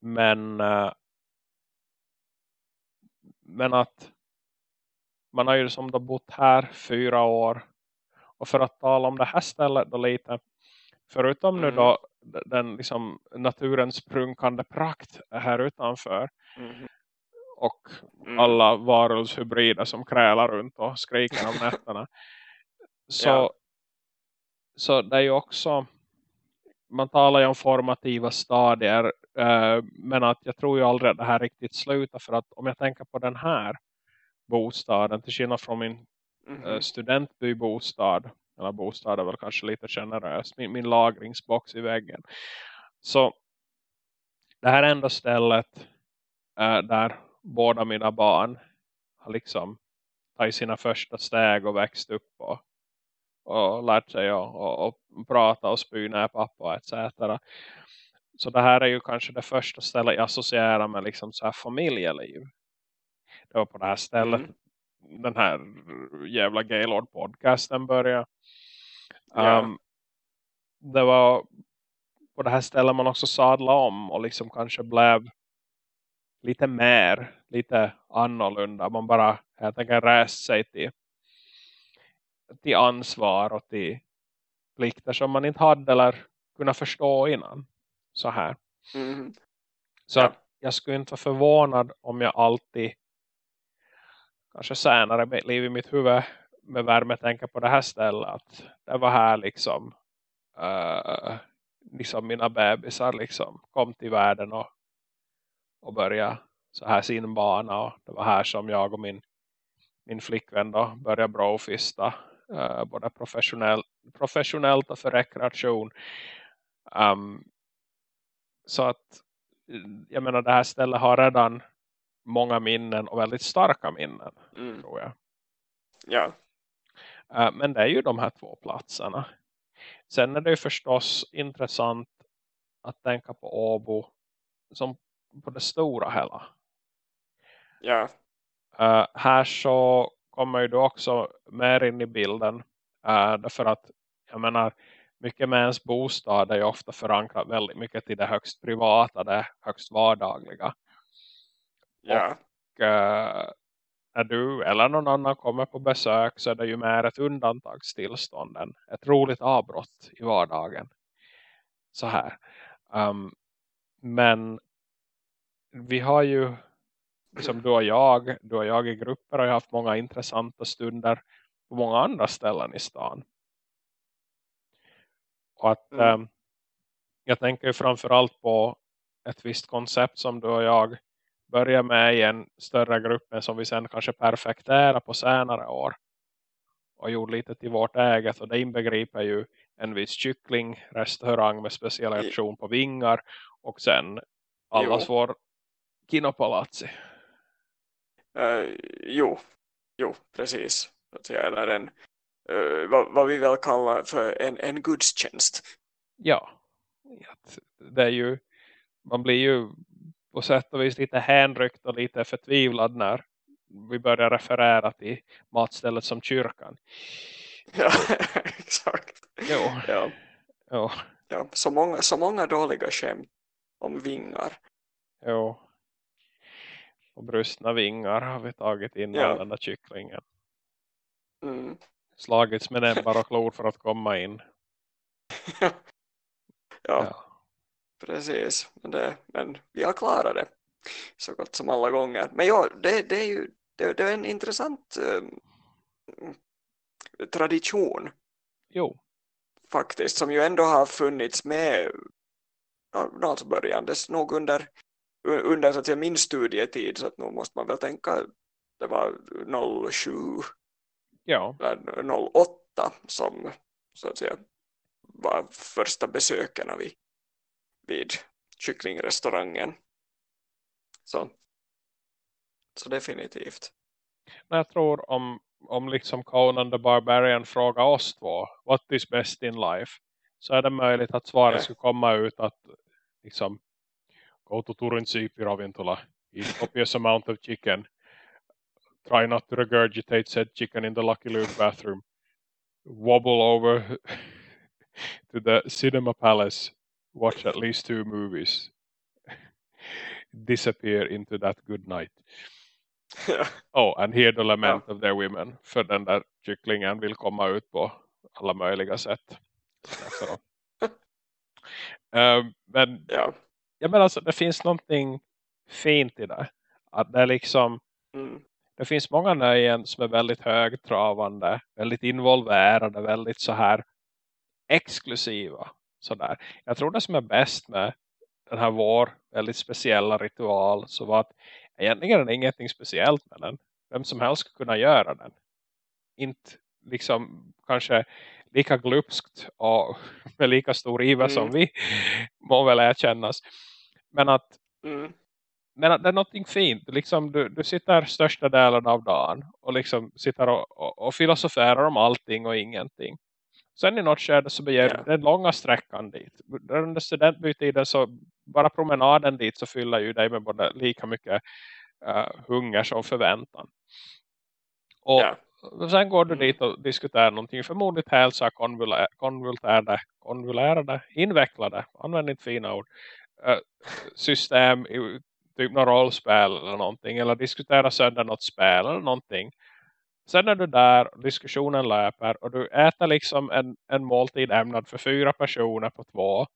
men uh, men att man har ju som då bott här fyra år och för att tala om det här stället då lite förutom mm. nu då den liksom naturens prunkande prakt här utanför mm. och alla varulvshybrider som krälar runt och skriker om nätterna så, ja. så det är ju också man talar ju om formativa stadier eh, men att jag tror ju aldrig att det här riktigt slutar för att om jag tänker på den här bostaden till skillnad från min mm. eh, studentbybostad eller bostad är väl kanske lite generös. Min, min lagringsbox i väggen. Så det här enda stället äh, där båda mina barn har liksom tagit sina första steg och växt upp och, och lärt sig att och, och prata och spyna pappa etc. Så det här är ju kanske det första stället jag associerar med liksom så här familjeliv. Det var på det här stället mm. den här jävla Gaylord-podcasten började. Yeah. Um, det var på det här stället man också sadla om och liksom kanske blev lite mer, lite annorlunda. Man bara helt enkelt räst sig till, till ansvar och till plikter som man inte hade eller kunna förstå innan. Så här. Mm. Så Ja. jag skulle inte vara förvånad om jag alltid kanske senare i mitt liv i mitt huvud med värme tänker på det här stället att det var här liksom uh, liksom mina bebisar liksom kom till världen och, och började så här sin bana och det var här som jag och min min flickvän då började brofista uh, både professionell, professionellt och för rekreation. Um, så att jag menar det här stället har redan många minnen och väldigt starka minnen mm. tror jag. Ja. Uh, men det är ju de här två platserna. Sen är det ju förstås intressant att tänka på Åbo som på det stora hela. Ja. Uh, här så kommer ju du också mer in i bilden. Uh, därför att jag menar mycket med ens bostad är ju ofta förankrat väldigt mycket till det högst privata, det högst vardagliga. Ja. Och uh, när du eller någon annan kommer på besök så är det ju mer ett undantagstillstånd än ett roligt avbrott i vardagen. Så här. Um, men vi har ju som du och jag, du och jag i grupper har haft många intressanta stunder på många andra ställen i stan. Och att mm. um, jag tänker ju framförallt på ett visst koncept som du och jag börjar med i en större grupp som vi sen kanske perfekterar på senare år. Och gjorde lite till vårt eget och det inbegriper ju en viss kycklingrestaurang med specialisation på vingar och sen allas jo. vår kinopalazzi. Uh, jo, jo, precis. Eller en, uh, vad, vad, vi väl kallar för en, en gudstjänst. Ja, det är ju, man blir ju på sätt och vis lite hänryckt och lite förtvivlad när vi börjar referera till matstället som kyrkan. Ja, exakt. Jo. Ja. Jo. Ja, så, många, så många dåliga skämt om vingar. Jo. Och brustna vingar har vi tagit in ja. den där kycklingen. Mm. Slagits med näbbar och klor för att komma in. ja. ja. Precis. Men, det, men vi har klarat det. Så gott som alla gånger. Men ja, det, det är ju det, det är en intressant eh, tradition. Jo. Faktiskt. Som ju ändå har funnits med alltså början. Det nog under under så att säga, min studietid så att nu måste man väl tänka det var 07 ja. 08 som så att säga var första besöken vid, vid kycklingrestaurangen så, så definitivt Men jag tror om, om liksom Conan the Barbarian frågar oss två what is best in life så är det möjligt att svaret yeah. skulle komma ut att liksom Go to Turin ravintola. Eat copious amount of chicken. Try not to regurgitate said chicken in the Lucky Luke bathroom. Wobble over to the Cinema Palace. Watch at least two movies. Disappear into that good night. oh, and hear the lament ja. of their women. För den där kycklingen vill komma ut på alla möjliga sätt. um, men ja jag menar alltså, det finns någonting fint i det. Att det är liksom mm. det finns många nöjen som är väldigt högtravande, väldigt involverade, väldigt så här exklusiva. Sådär. Jag tror det som är bäst med den här vår väldigt speciella ritual så var att egentligen är det ingenting speciellt med den. Vem som helst skulle kunna göra den. Inte liksom kanske lika glupskt och med lika stor iver mm. som vi må väl erkännas. Men att, mm. men att det är någonting fint. Liksom du, du sitter största delen av dagen och liksom sitter och, och, och filosoferar om allting och ingenting. Sen i något skede så beger yeah. den långa sträckan dit. Under studentbytiden så bara promenaden dit så fyller ju dig med både lika mycket uh, hunger som förväntan. Och yeah. sen går du mm. dit och diskuterar någonting förmodligen helt så konvultärade, konvulärade, invecklade, använd inte fina ord, uh, system i typ några rollspel eller någonting. Eller diskutera sönder något spel eller någonting. Sen är du där och diskussionen löper. Och du äter liksom en, en måltid ämnad för fyra personer på två.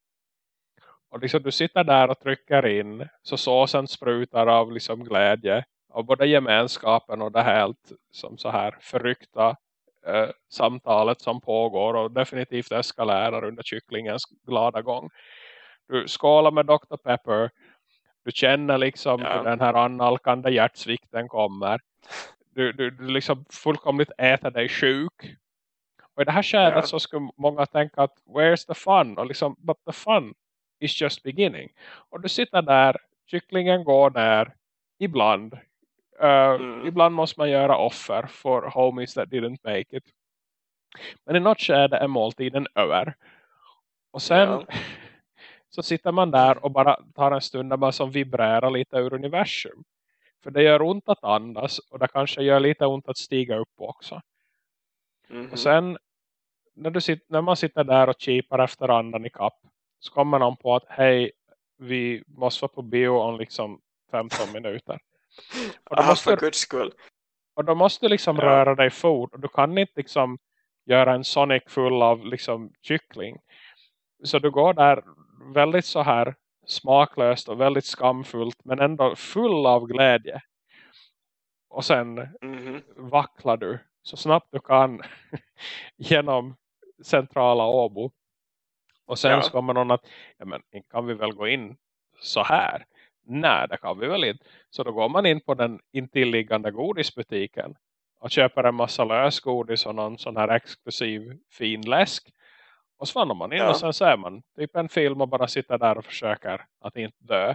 Och liksom du sitter där och trycker in. Så såsen sprutar av liksom glädje. Av både gemenskapen och det helt som så här förryckta eh, samtalet som pågår. Och definitivt eskalerar under kycklingens glada gång du skålar med Dr. Pepper. Du känner liksom ja. hur den här annalkande hjärtsvikten kommer. Du, du, du liksom fullkomligt äter dig sjuk. Och i det här skedet Ja. så skulle många tänka att where's the fun? Och liksom, but the fun is just beginning. Och du sitter där, kycklingen går där ibland. Uh, Mm. Ibland måste man göra offer för homies that didn't make it. Men i något skede är måltiden över. Och sen Ja. så sitter man där och bara tar en stund där man som vibrerar lite ur universum. För det gör ont att andas och det kanske gör lite ont att stiga upp också. Mhm. Och sen när, du sit, när man sitter där och kipar efter andan i kapp så kommer någon på att hej, vi måste vara på bio om liksom 15 minuter. Och då ah, måste för du- guds skull. Och då måste du liksom Ja. röra dig fort. Och du kan inte liksom göra en Sonic full av liksom kyckling. Så du går där väldigt så här smaklöst och väldigt skamfullt. Men ändå full av glädje. Och sen Mhm. vacklar du så snabbt du kan genom centrala Åbo. Och sen Ja. så kommer någon att, ja men kan vi väl gå in så här? Nej, det kan vi väl inte. Så då går man in på den intilliggande godisbutiken och köper en massa lösgodis och någon sån här exklusiv fin läsk. Och så vandrar man in Ja. och sen ser man typ en film och bara sitter där och försöker att inte dö.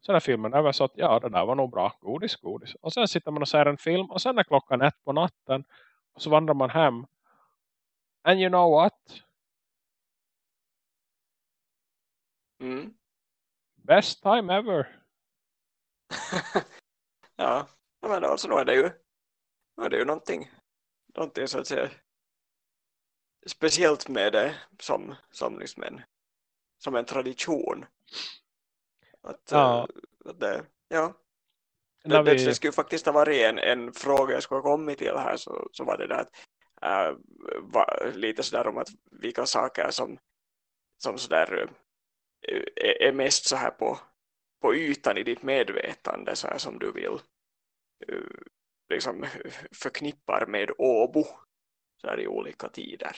Så när filmen är över så att ja, det där var nog bra. Godis, godis. Och sen sitter man och ser en film och sen är klockan ett på natten och så vandrar man hem. And you know what? Mm. Best time ever. ja, Ja, men alltså då är det ju, då är det ju någonting, någonting så att säga speciellt med det som, som, liksom en, som en tradition. Att, Ja. eh, att det, ja, det, vi, det skulle faktiskt ha varit en, en fråga jag skulle ha kommit till här så, så var det där att, äh, va, lite sådär om att vilka saker som, som sådär äh, är, är mest så här på, på ytan i ditt medvetande så här som du vill liksom förknippar med Åbo så här i olika tider.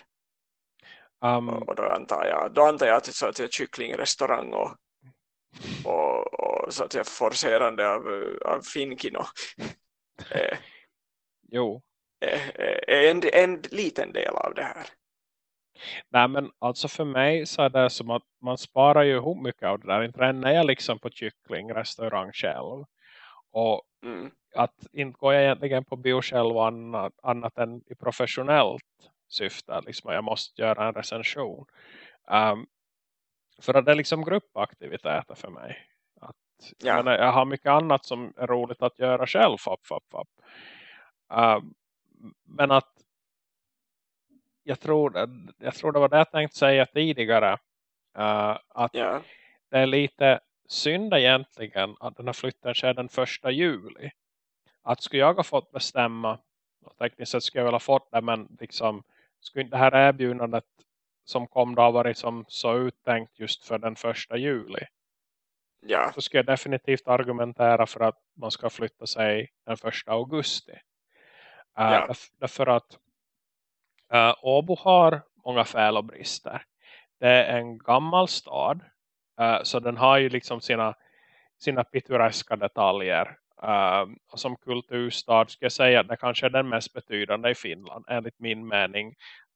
Um, Och, då antar jag, då antar jag att, så att säga, kycklingrestaurang och, och, och så att säga, forcerande av, av finkino är, jo. är, är en, en liten del av det här. Nej men alltså för mig så är det som att man sparar ju ihop mycket av det där. Inte ränner jag liksom på kycklingrestaurang själv. Och Mm. att inte går jag egentligen på bio själv annat, annat än i professionellt syfte. Liksom jag måste göra en recension. Um, för att det är liksom gruppaktiviteter för mig. Att, Ja. jag, menar, jag har mycket annat som är roligt att göra själv. Fapp, fapp, fapp. Um, men att jag tror, jag tror det var det jag tänkte säga tidigare. Uh, att Ja. det är lite synd egentligen att den här flytten sker den första juli. Att skulle jag ha fått bestämma och tekniskt sett skulle jag väl ha fått det men liksom skulle inte det här erbjudandet som kom då varit som så uttänkt just för den första juli. Ja. Så skulle jag definitivt argumentera för att man ska flytta sig den första augusti. Uh, Ja. därf- Därför att uh, Åbo har många fel och brister. Det är en gammal stad. uh, så den har ju liksom sina, sina pittoreska detaljer. Uh, som kulturstad ska jag säga att det kanske är den mest betydande i Finland. Enligt min mening.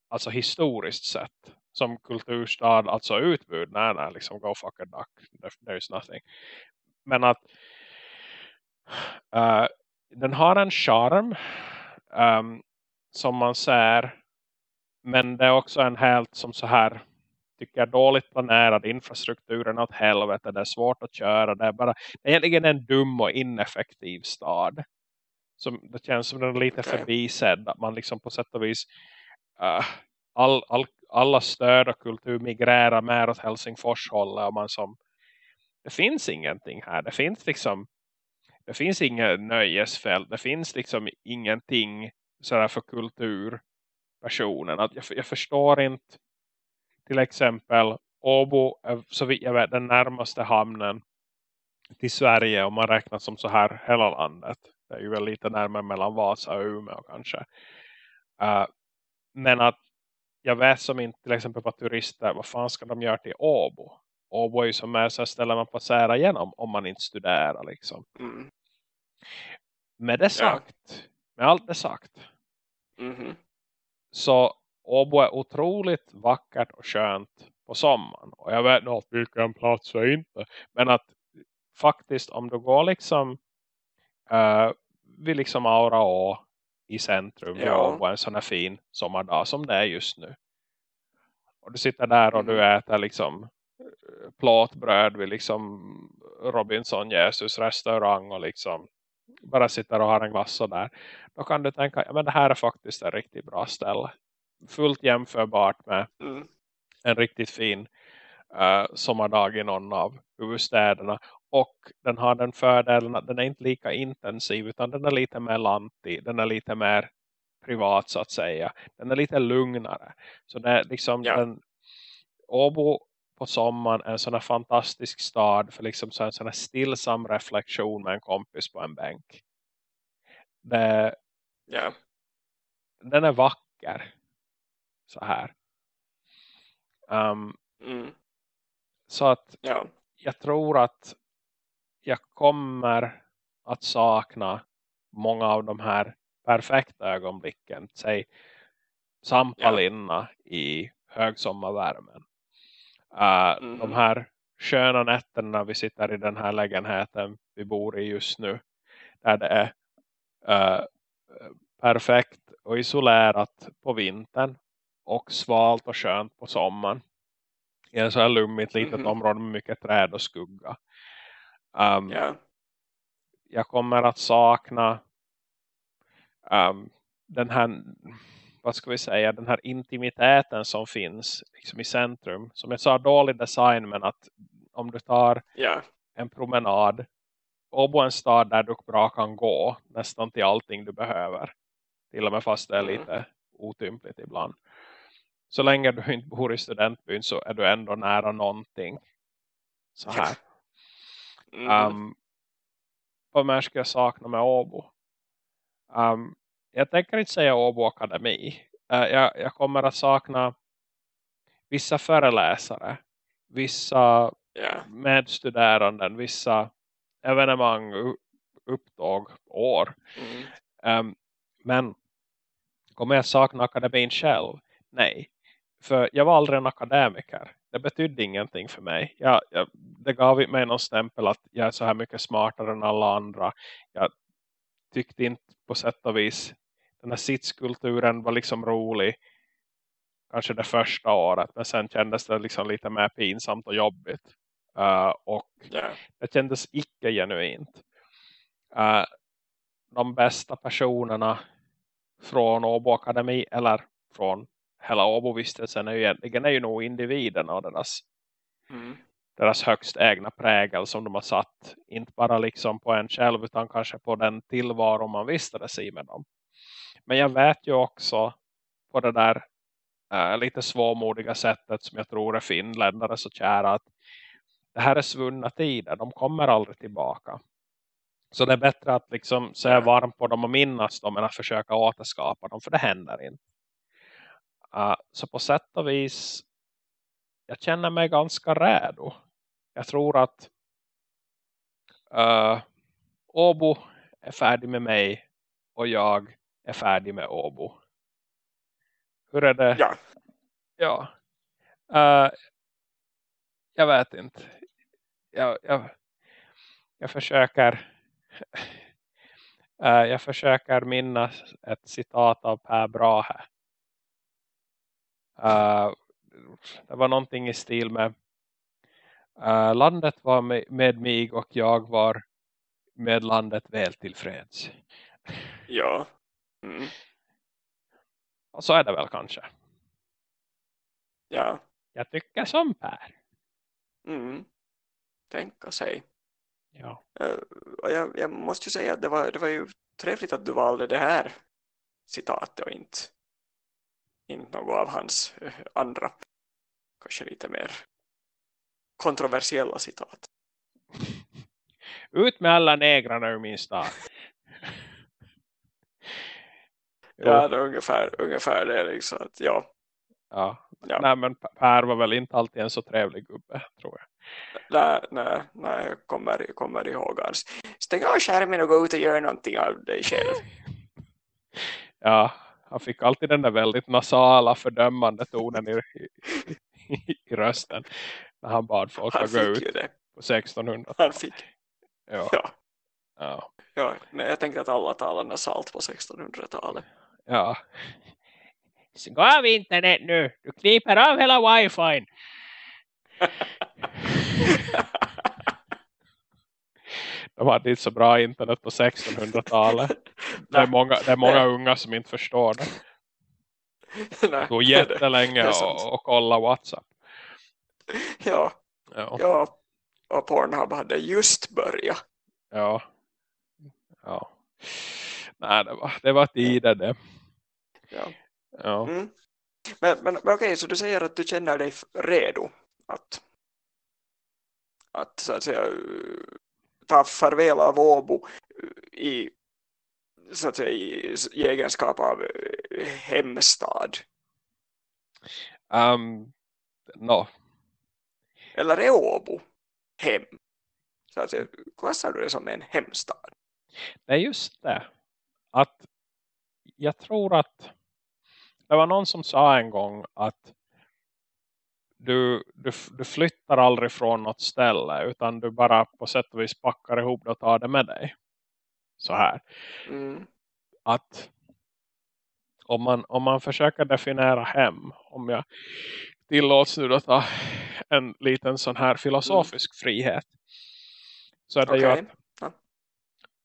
Alltså historiskt sett. Som kulturstad, alltså utbud. Nej, nej, liksom go fuck a duck. There- There's nothing. Men att uh, den har en charm. um, som man ser. Men det är också en helt som så här tycker jag dåligt planerad infrastrukturen åt helvete. Det är svårt att köra. Det är, bara, det är egentligen en dum och ineffektiv stad. Som, det känns som den är lite förbisedd. Att man liksom på sätt och vis uh, all, all, alla stöd och kultur migrerar mer åt Helsingfors hållet. Och man som, det finns ingenting här. Det finns liksom det finns inga nöjesfält. Det finns liksom ingenting sådär för kulturpersonen. Att jag, jag förstår inte till exempel Åbo så vitt jag vet den närmaste hamnen till Sverige om man räknar som så här hela landet. Det är ju väl lite närmare mellan Vasa och Umeå kanske. Uh, men att jag vet som inte till exempel på turister vad fan ska de göra till Åbo? Åbo är ju som är så här ställe man passerar igenom om man inte studerar liksom. Mm. Med det sagt, med allt det sagt Mhm. så Åbo är otroligt vackert och skönt på sommaren. Och jag vet inte vilken plats är inte. Men att faktiskt om du går liksom uh, vid liksom Aura Å i centrum ja. Åbo en sån här fin sommardag som det är just nu. Och du sitter där och du mm. äter liksom eh, plåtbröd vid liksom Robinson Jesus restaurang och liksom bara sitter och har en glass och där. Då kan du tänka, ja men det här är faktiskt ett riktigt bra ställe. Fullt jämförbart med mm. en riktigt fin uh, sommardag i någon av huvudstäderna. Och den har den fördelen att den är inte lika intensiv utan den är lite mer lantig. Den är lite mer privat så att säga. Den är lite lugnare. Så det är liksom ja. den, Åbo på sommaren är en sån här fantastisk stad för liksom så en sån här stillsam reflektion med en kompis på en bänk. Det, ja. Den är vacker. Så här. Um, mm. Så att ja. jag tror att jag kommer att sakna många av de här perfekta ögonblicken. Säg Sampalinna ja. i högsommarvärmen. Uh, mm. De här sköna nätterna vi sitter i den här lägenheten vi bor i just nu. Där det är uh, perfekt och isolerat på vintern. Och svalt och skönt på sommaren. I en så här lummigt litet mm. område med mycket träd och skugga. Um, ehm, yeah. Jag kommer att sakna um, den här vad ska vi säga, den här intimiteten som finns liksom i centrum. Som jag sa, dålig design men att om du tar yeah. en promenad Åbo en stad där du bra kan gå nästan till allting du behöver. Till och med fast det är mm. lite otympligt ibland. Så länge du inte bor i studentbyn så är du ändå nära någonting. Så här. Mm. Um, vad mer ska jag sakna med Åbo? Um, jag tänker inte säga Åbo Akademi. Uh, jag, jag kommer att sakna vissa föreläsare, vissa yeah. medstuderanden, vissa evenemang, upptåg, år. Mm. Um, men kommer jag sakna akademin själv? Nej. För jag var aldrig en akademiker. Det betydde ingenting för mig. Jag, jag, det gav mig någon stämpel att jag är så här mycket smartare än alla andra. Jag tyckte inte på sätt och vis den här sitskulturen var liksom rolig kanske det första året men sen kändes det liksom lite mer pinsamt och jobbigt uh, och yeah. det kändes icke genuint uh, de bästa personerna från Åbo Akademi eller från hela Åbo-vistelsen är ju egentligen är ju nog individerna och deras, mm. deras högst egna prägel som de har satt inte bara liksom på en själv utan kanske på den tillvaro man vistades i med dem. Men jag vet ju också på det där äh, lite svårmodiga sättet som jag tror är finländare så kära att det här är svunna tider. De kommer aldrig tillbaka. Så det är bättre att liksom se varmt på dem och minnas dem än att försöka återskapa dem. För det händer inte. Uh, så på sätt och vis jag känner mig ganska rädd. Jag tror att uh, Åbo är färdig med mig och jag är färdig med Åbo. Hur är det? Ja. Ja. Uh, jag vet inte. Jag, jag, jag försöker uh, jag försöker minnas ett citat av Per Brahe. Uh, det var någonting i stil med uh, landet var med, med mig och jag var med landet väl tillfreds. Ja. Mm. Och så är det väl kanske. Ja. Jag tycker som Per. Mm. Tänka sig. Ja. Uh, jag, jag, måste ju säga att det var, det var ju trevligt att du valde det här citatet och inte, inte något av hans uh, andra kanske lite mer kontroversiella citat. Ut med alla negrarna ur min stad. Ja, det är ungefär, ungefär det liksom. Att, ja. Ja. ja. Nej, men Per var väl inte alltid en så trevlig gubbe, tror jag. Nej, nej, nej jag kommer, kommer ihåg hans. Stäng av skärmen och gå ut och göra någonting av dig själv. ja, Han fick alltid den där väldigt nasala fördömande tonen i, i, i rösten. När han bad folk Han att gå ut det. på 1600 Han fick. Ja, Ja. ja, Ja, nej, jag tänkte att alla talar nasalt på 1600-talet. ja. Så gå av internet nu. Du klipper av hela wifi. De hade inte så bra internet på 1600-talet. Det är många, det är många unga som inte förstår det. Nej, Det går det- jättelänge det och, och kolla Whatsapp. Ja, Ja, ja. Och Pornhub hade just börjat. ja. ja. Nej, det var, det var tider det. Ja. Ja. Mm. Men, men, men okej, så du säger att du känner dig redo att, att så att säga ta farväl av Åbo i, så att säga, i, i egenskap av eh, hemstad. Um, no. Eller är Åbo hem? Så att säga, klassar du det som en hemstad? Det är just det. Att jag tror att det var någon som sa en gång att du, du, du flyttar aldrig från något ställe utan du bara på sätt och vis packar ihop det och tar det med dig. Så här. Mm. Att om man, om man försöker definiera hem, om jag tillåts nu att ta en liten sån här filosofisk frihet. Så är det ju Okej. att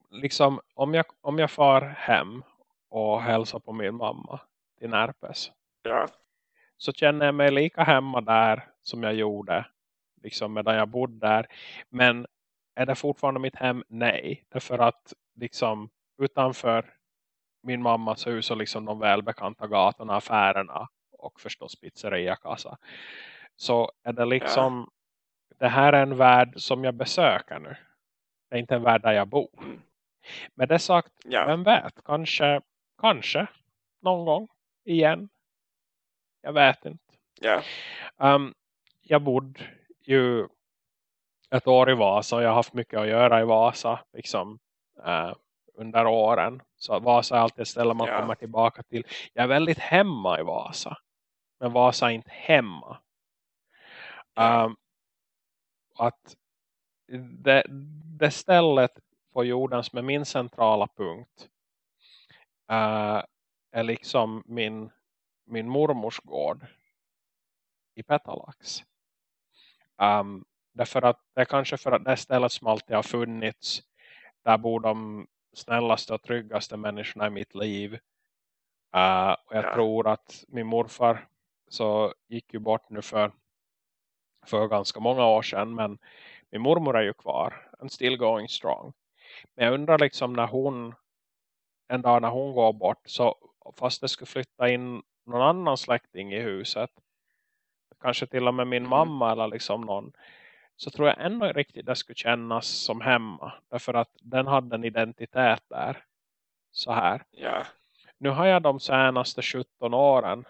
liksom om jag, om jag far hem och hälsar på min mamma till Närpes Ja, så känner jag mig lika hemma där som jag gjorde liksom medan jag bodde där. Men är det fortfarande mitt hem? Nej. Därför att liksom utanför min mammas hus och liksom de välbekanta gatorna, affärerna och förstås pizzeria-kassa. Så är det liksom det här är en värld som jag besöker nu. Det är inte en värld där jag bor. Mm. Med det sagt, ja, vem vet? Kanske, kanske någon gång igen. Jag vet inte. ja, Um, jag bodde ju ett år i Vasa och jag har haft mycket att göra i Vasa liksom, eh, under åren. Så Vasa är alltid ett ställe man Ja. kommer tillbaka till. Jag är väldigt hemma i Vasa. Men Vasa är inte hemma. Um, att det, det stället på jorden som är min centrala punkt eh, är liksom min, min mormors gård i Petalax. Um, därför att det är kanske för att det stället som alltid har funnits. Där bor de snällaste och tryggaste människorna i mitt liv. Uh, och jag Ja. tror att min morfar så gick ju bort nu för, för ganska många år sedan. Men min mormor är ju kvar. And still going strong. Men jag undrar liksom när hon en dag när hon går bort så fast det skulle flytta in någon annan släkting i huset. Kanske till och med min Mhm. mamma eller liksom någon. Så tror jag ändå riktigt det skulle kännas som hemma. Därför att den hade en identitet där. Så här. Ja, nu har jag de senaste 17 åren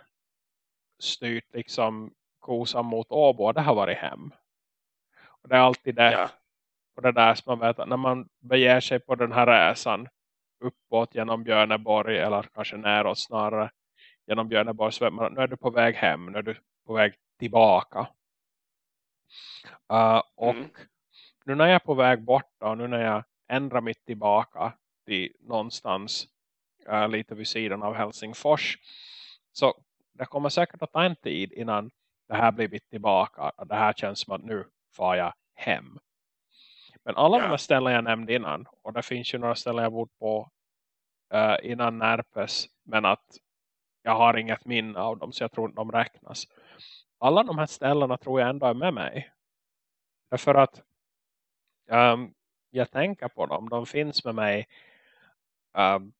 styrt liksom kosan mot Åbo. Det har varit hem. Och det är alltid det. Ja, och det där som man vet att när man beger sig på den här resan uppåt genom Björneborg eller kanske näråt snarare genom Björneborg så vet man att nu är du på väg hem, nu är du på väg tillbaka. Uh, och Mm. nu när jag är på väg bort och nu när jag ändrar mitt tillbaka till någonstans uh, lite vid sidan av Helsingfors så det kommer säkert att ta en tid innan det här blir mitt tillbaka och det här känns som att nu får jag hem. Men alla Ja. de här ställen jag nämnde innan och det finns ju några ställen jag bott på uh, innan Närpes men att jag har inget minne av dem så jag tror inte de räknas. Alla de här ställena tror jag ändå är med mig. Därför att um, jag tänker på dem. De finns med mig um,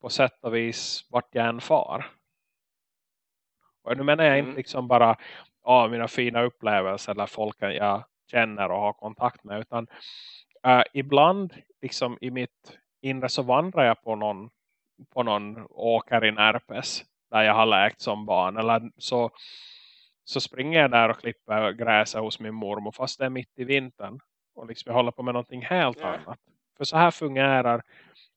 på sätt och vis vart jag än far. Och nu menar jag Mm. inte liksom bara ah, mina fina upplevelser eller folken jag känner och har kontakt med. Utan uh, ibland liksom i mitt inre så vandrar jag på någon, på någon åker i Närpes där jag har läkt som barn. Eller så, så springer jag där och klipper gräset hos min mormor fast det är mitt i vintern. Och liksom jag håller på med någonting helt Ja. annat. För så här fungerar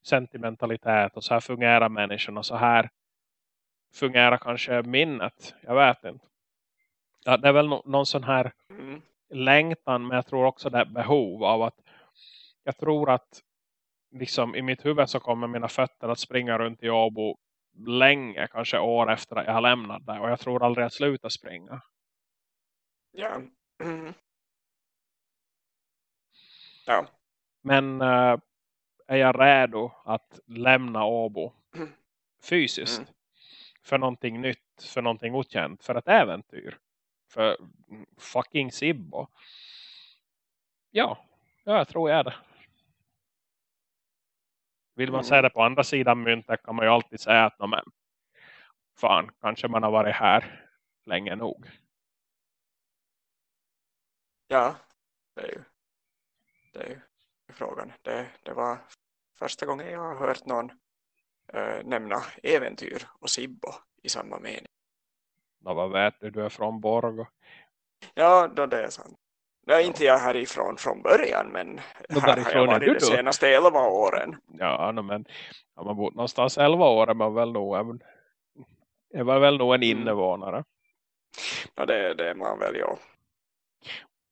sentimentalitet och så här fungerar människan och så här fungerar kanske minnet. Jag vet inte. Ja, det är väl no någon sån här Mm. längtan men jag tror också det är behov av att jag tror att liksom i mitt huvud så kommer mina fötter att springa runt i Åbo länge, kanske år efter att jag har lämnat där och jag tror aldrig att sluta springa. Ja. Mm. Ja. Men äh, är jag redo att lämna Åbo Mm. fysiskt Mm. för någonting nytt, för någonting okänt, för ett äventyr, för fucking Sibbo. Ja, ja jag tror jag är det. Vill man Mm. säga det på andra sidan myntet kan man ju alltid säga att "Nå, men, fan, kanske man har varit här länge nog. Ja, det är ju, det är ju frågan. Det, det var första gången jag har hört någon eh, nämna äventyr och Sibbo i samma mening. Nå, vad vet du, du är från Borgo. Ja, då det är sant. Nej, inte jag härifrån från början, men Nå, här har jag varit de senaste elva åren. Ja, no, men har man bott någonstans 11 år är man väl nog en, är man väl nog en Mm. invånare. Ja, det, det är man väl, ja.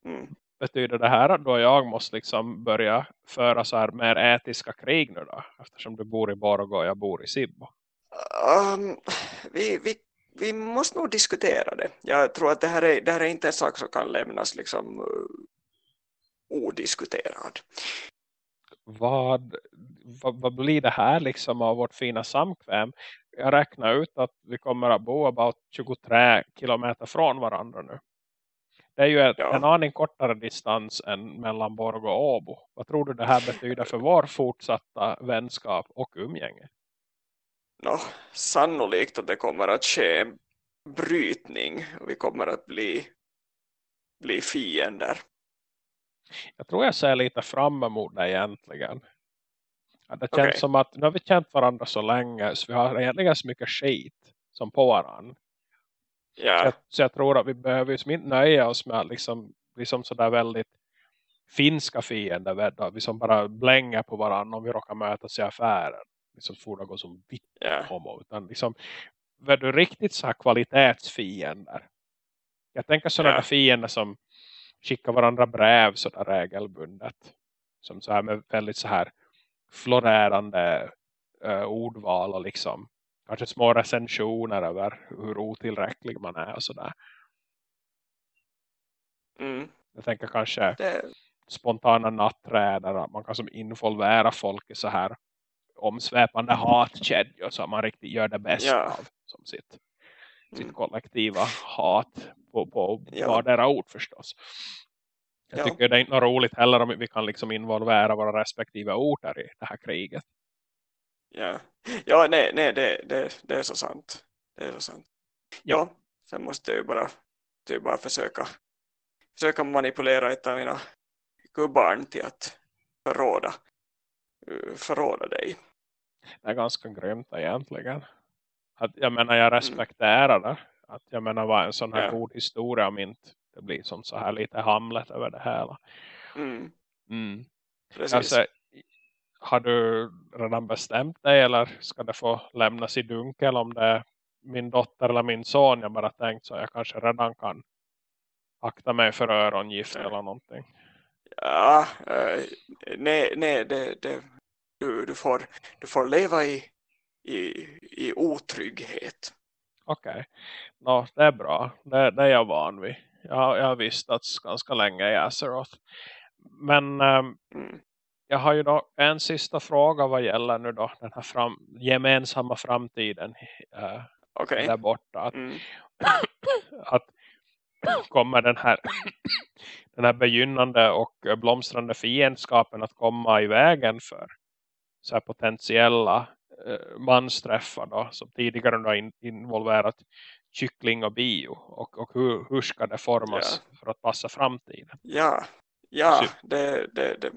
Mm. Betyder det här att då jag måste liksom börja föra så här mer etiska krig nu då? Eftersom du bor i Borgo och jag bor i Sibbo. Um, vi, vi, vi måste nog diskutera det. Jag tror att det här är, det här är inte en sak som kan lämnas liksom uh, odiskuterad. Vad, vad, vad blir det här liksom av vårt fina samkväm? Jag räknar ut att vi kommer att bo about 23 kilometer från varandra nu. Det är ju ett, Ja. en aning kortare distans än mellan Borgo och Åbo. Vad tror du det här betyder för vår fortsatta vänskap och umgänge? Nå, sannolikt att det kommer att ske en brytning och vi kommer att bli, bli fiender. Jag tror jag ser lite fram emot det egentligen. Ja, det känns Okej. som att nu har vi känt varandra så länge så vi har egentligen så mycket skit som på varandra. Så, Ja, jag, så jag tror att vi behöver ju inte nöja oss med att liksom, bli som sådär väldigt finska fiender. Vi som bara blänger på varandra om vi råkar mötas i affären. Liksom får gå som vitt ja, homo. Utan liksom, vet du riktigt så här kvalitetsfiender. Jag tänker sådana där fiender som skickar varandra brev sådär regelbundet. Som så här med väldigt så här florerande eh, ordval och liksom kanske små recensioner över hur otillräcklig man är och sådär. mm, Jag tänker kanske det, spontana natträder att man kan som involvera folk i så här omsväpande hatkedjor så att man riktigt gör det bästa Ja. av som sitt, sitt kollektiva hat på, på Ja. vardera ord förstås. Jag Ja. tycker det är inte roligt heller om vi kan liksom involvera våra respektive orter i det här kriget. ja. ja nej, nej det, det, det är så sant. Det är så sant. Ja, sen måste jag ju bara, är bara försöka, försöka manipulera ett av mina gubbarn till att förråda, förråda dig. Det är ganska grymt egentligen. Att, jag menar jag respekterar det. Att jag menar vad en sån här Ja. god historia om inte det blir som så här lite hamlet över det hela. Mm, Mm. Alltså, har du redan bestämt dig eller ska det få lämnas i dunkel om det är min dotter eller min son jag bara tänkt så jag kanske redan kan akta mig för örongift Ja. eller någonting. Ja, eh, nej, nej det, det, du, du, får, du får leva i, i, i otrygghet. Okej, Nå, det är bra. Det, det är jag van vid. Jag, jag har vistats ganska länge i Azeroth. Men ehm, Mm. jag har ju då en sista fråga vad gäller nu då den här fram, gemensamma framtiden eh, Okej. där borta. Att, Mm. att kommer den här den här begynnande och blomstrande fiendskapen att komma i vägen för så här potentiella eh, mansträffar då, som tidigare har in, involverat kyckling och bio och, och hur, hur ska det formas för att passa framtiden? Ja, ja det, det, det,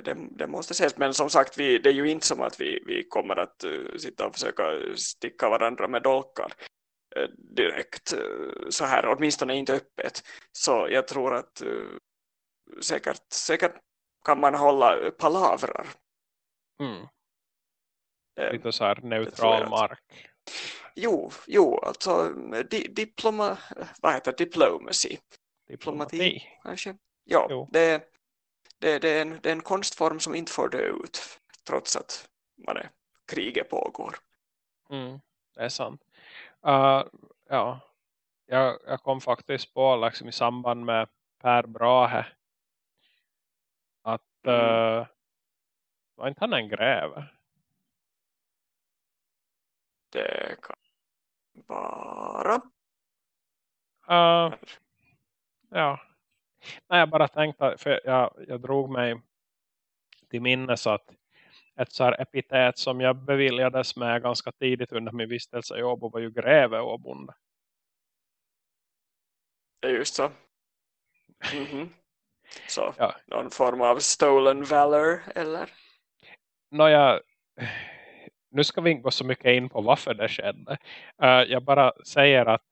det, det, måste ses. Men som sagt, vi, det är ju inte som att vi, vi kommer att uh, sitta och försöka sticka varandra med dolkar uh, direkt uh, så här, åtminstone inte öppet. Så jag tror att säkert, säkert kan man hålla palavrar. Mm. Eh, Lite så här neutral mark. jo, jo, alltså di, diploma, vad heter diplomacy? Diplomati, kanske? Ja, jo. det, det, det, är en, det är en konstform som inte får dö ut trots att man är, kriget pågår. Mm, det är sant. Uh, ja, jag, jag kom faktiskt på liksom, i samband med Per Brahe att mm. uh, var inte han en gräve? Det kan vara. Uh, ja. Nej, jag bara tänkte, för jag, jag drog mig till minnes att ett så här epitet som jag beviljades med ganska tidigt under min vistelse i Åbo var ju gräve och bonde. Det är just så. Mm -hmm. Så ja. någon form av stolen valor eller? Nåja, nu ska vi inte gå så mycket in på varför det skedde. Uh, jag bara säger att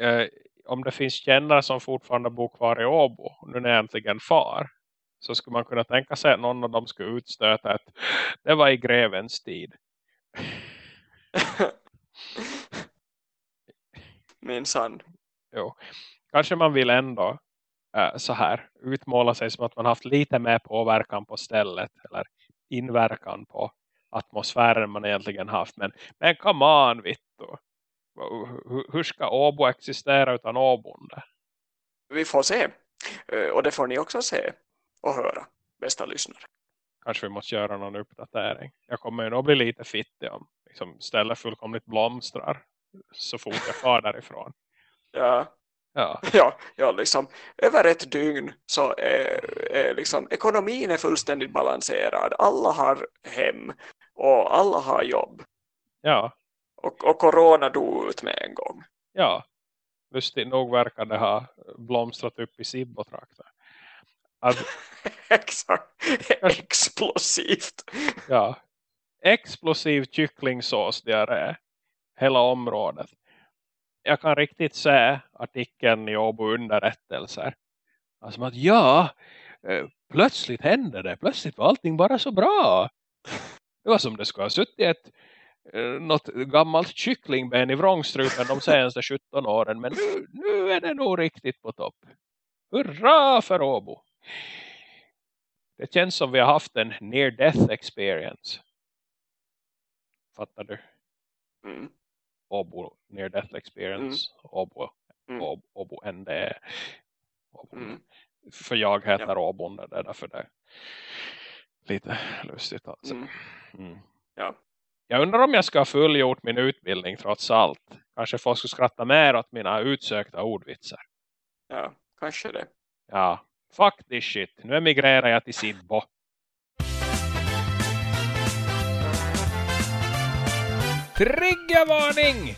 uh, om det finns kännare som fortfarande bor kvar i Åbo, nu när jag äntligen far, så skulle man kunna tänka sig att någon av dem skulle utstöta att det var i grevens tid. Minsann. Jo. Kanske man vill ändå äh, så här utmåla sig som att man haft lite mer påverkan på stället eller inverkan på atmosfären man egentligen haft. Men, men come on, Vittu. Hur ska Åbo existera utan Åbonde? Vi får se. Eh, och det får ni också se och höra, bästa lyssnare. Kanske vi måste göra någon uppdatering. Jag kommer ju nog bli lite fittig om liksom, stället fullkomligt blomstrar så fort jag far därifrån. Ja. Ja. ja, ja liksom över ett dygn så är, är liksom ekonomin är fullständigt balanserad. Alla har hem och alla har jobb. Ja. Och, och corona dog ut med en gång. Ja. Lustigt nog verkar det ha blomstrat upp i Sibbo-trakten. Att, Exakt. Explosivt. Ja. Explosiv kycklingsås diarré. Hela området. Jag kan riktigt se artikeln i Åbo underrättelser. Alltså att ja, eh, plötsligt hände det. Plötsligt var allting bara så bra. Det var som det skulle ha suttit ett eh, något gammalt kycklingben i vrångstrupen de senaste 17 åren. Men nu, nu är det nog riktigt på topp. Hurra för Åbo! Det känns som vi har haft en near death experience. Fattar du? Mm. Åbo near death experience. Mm. Mm. Åbo, Åbo ND. Åbo. Mm. För jag heter ja. Åbon. Det är därför det är lite lustigt. Alltså. Mm. Mm. Ja. Jag undrar om jag ska ha fullgjort min utbildning trots allt. Kanske folk ska skratta mer åt mina utsökta ordvitsar. Ja, kanske det. Ja, fuck this shit. Nu emigrerar jag till Sibbo. Triggervarning!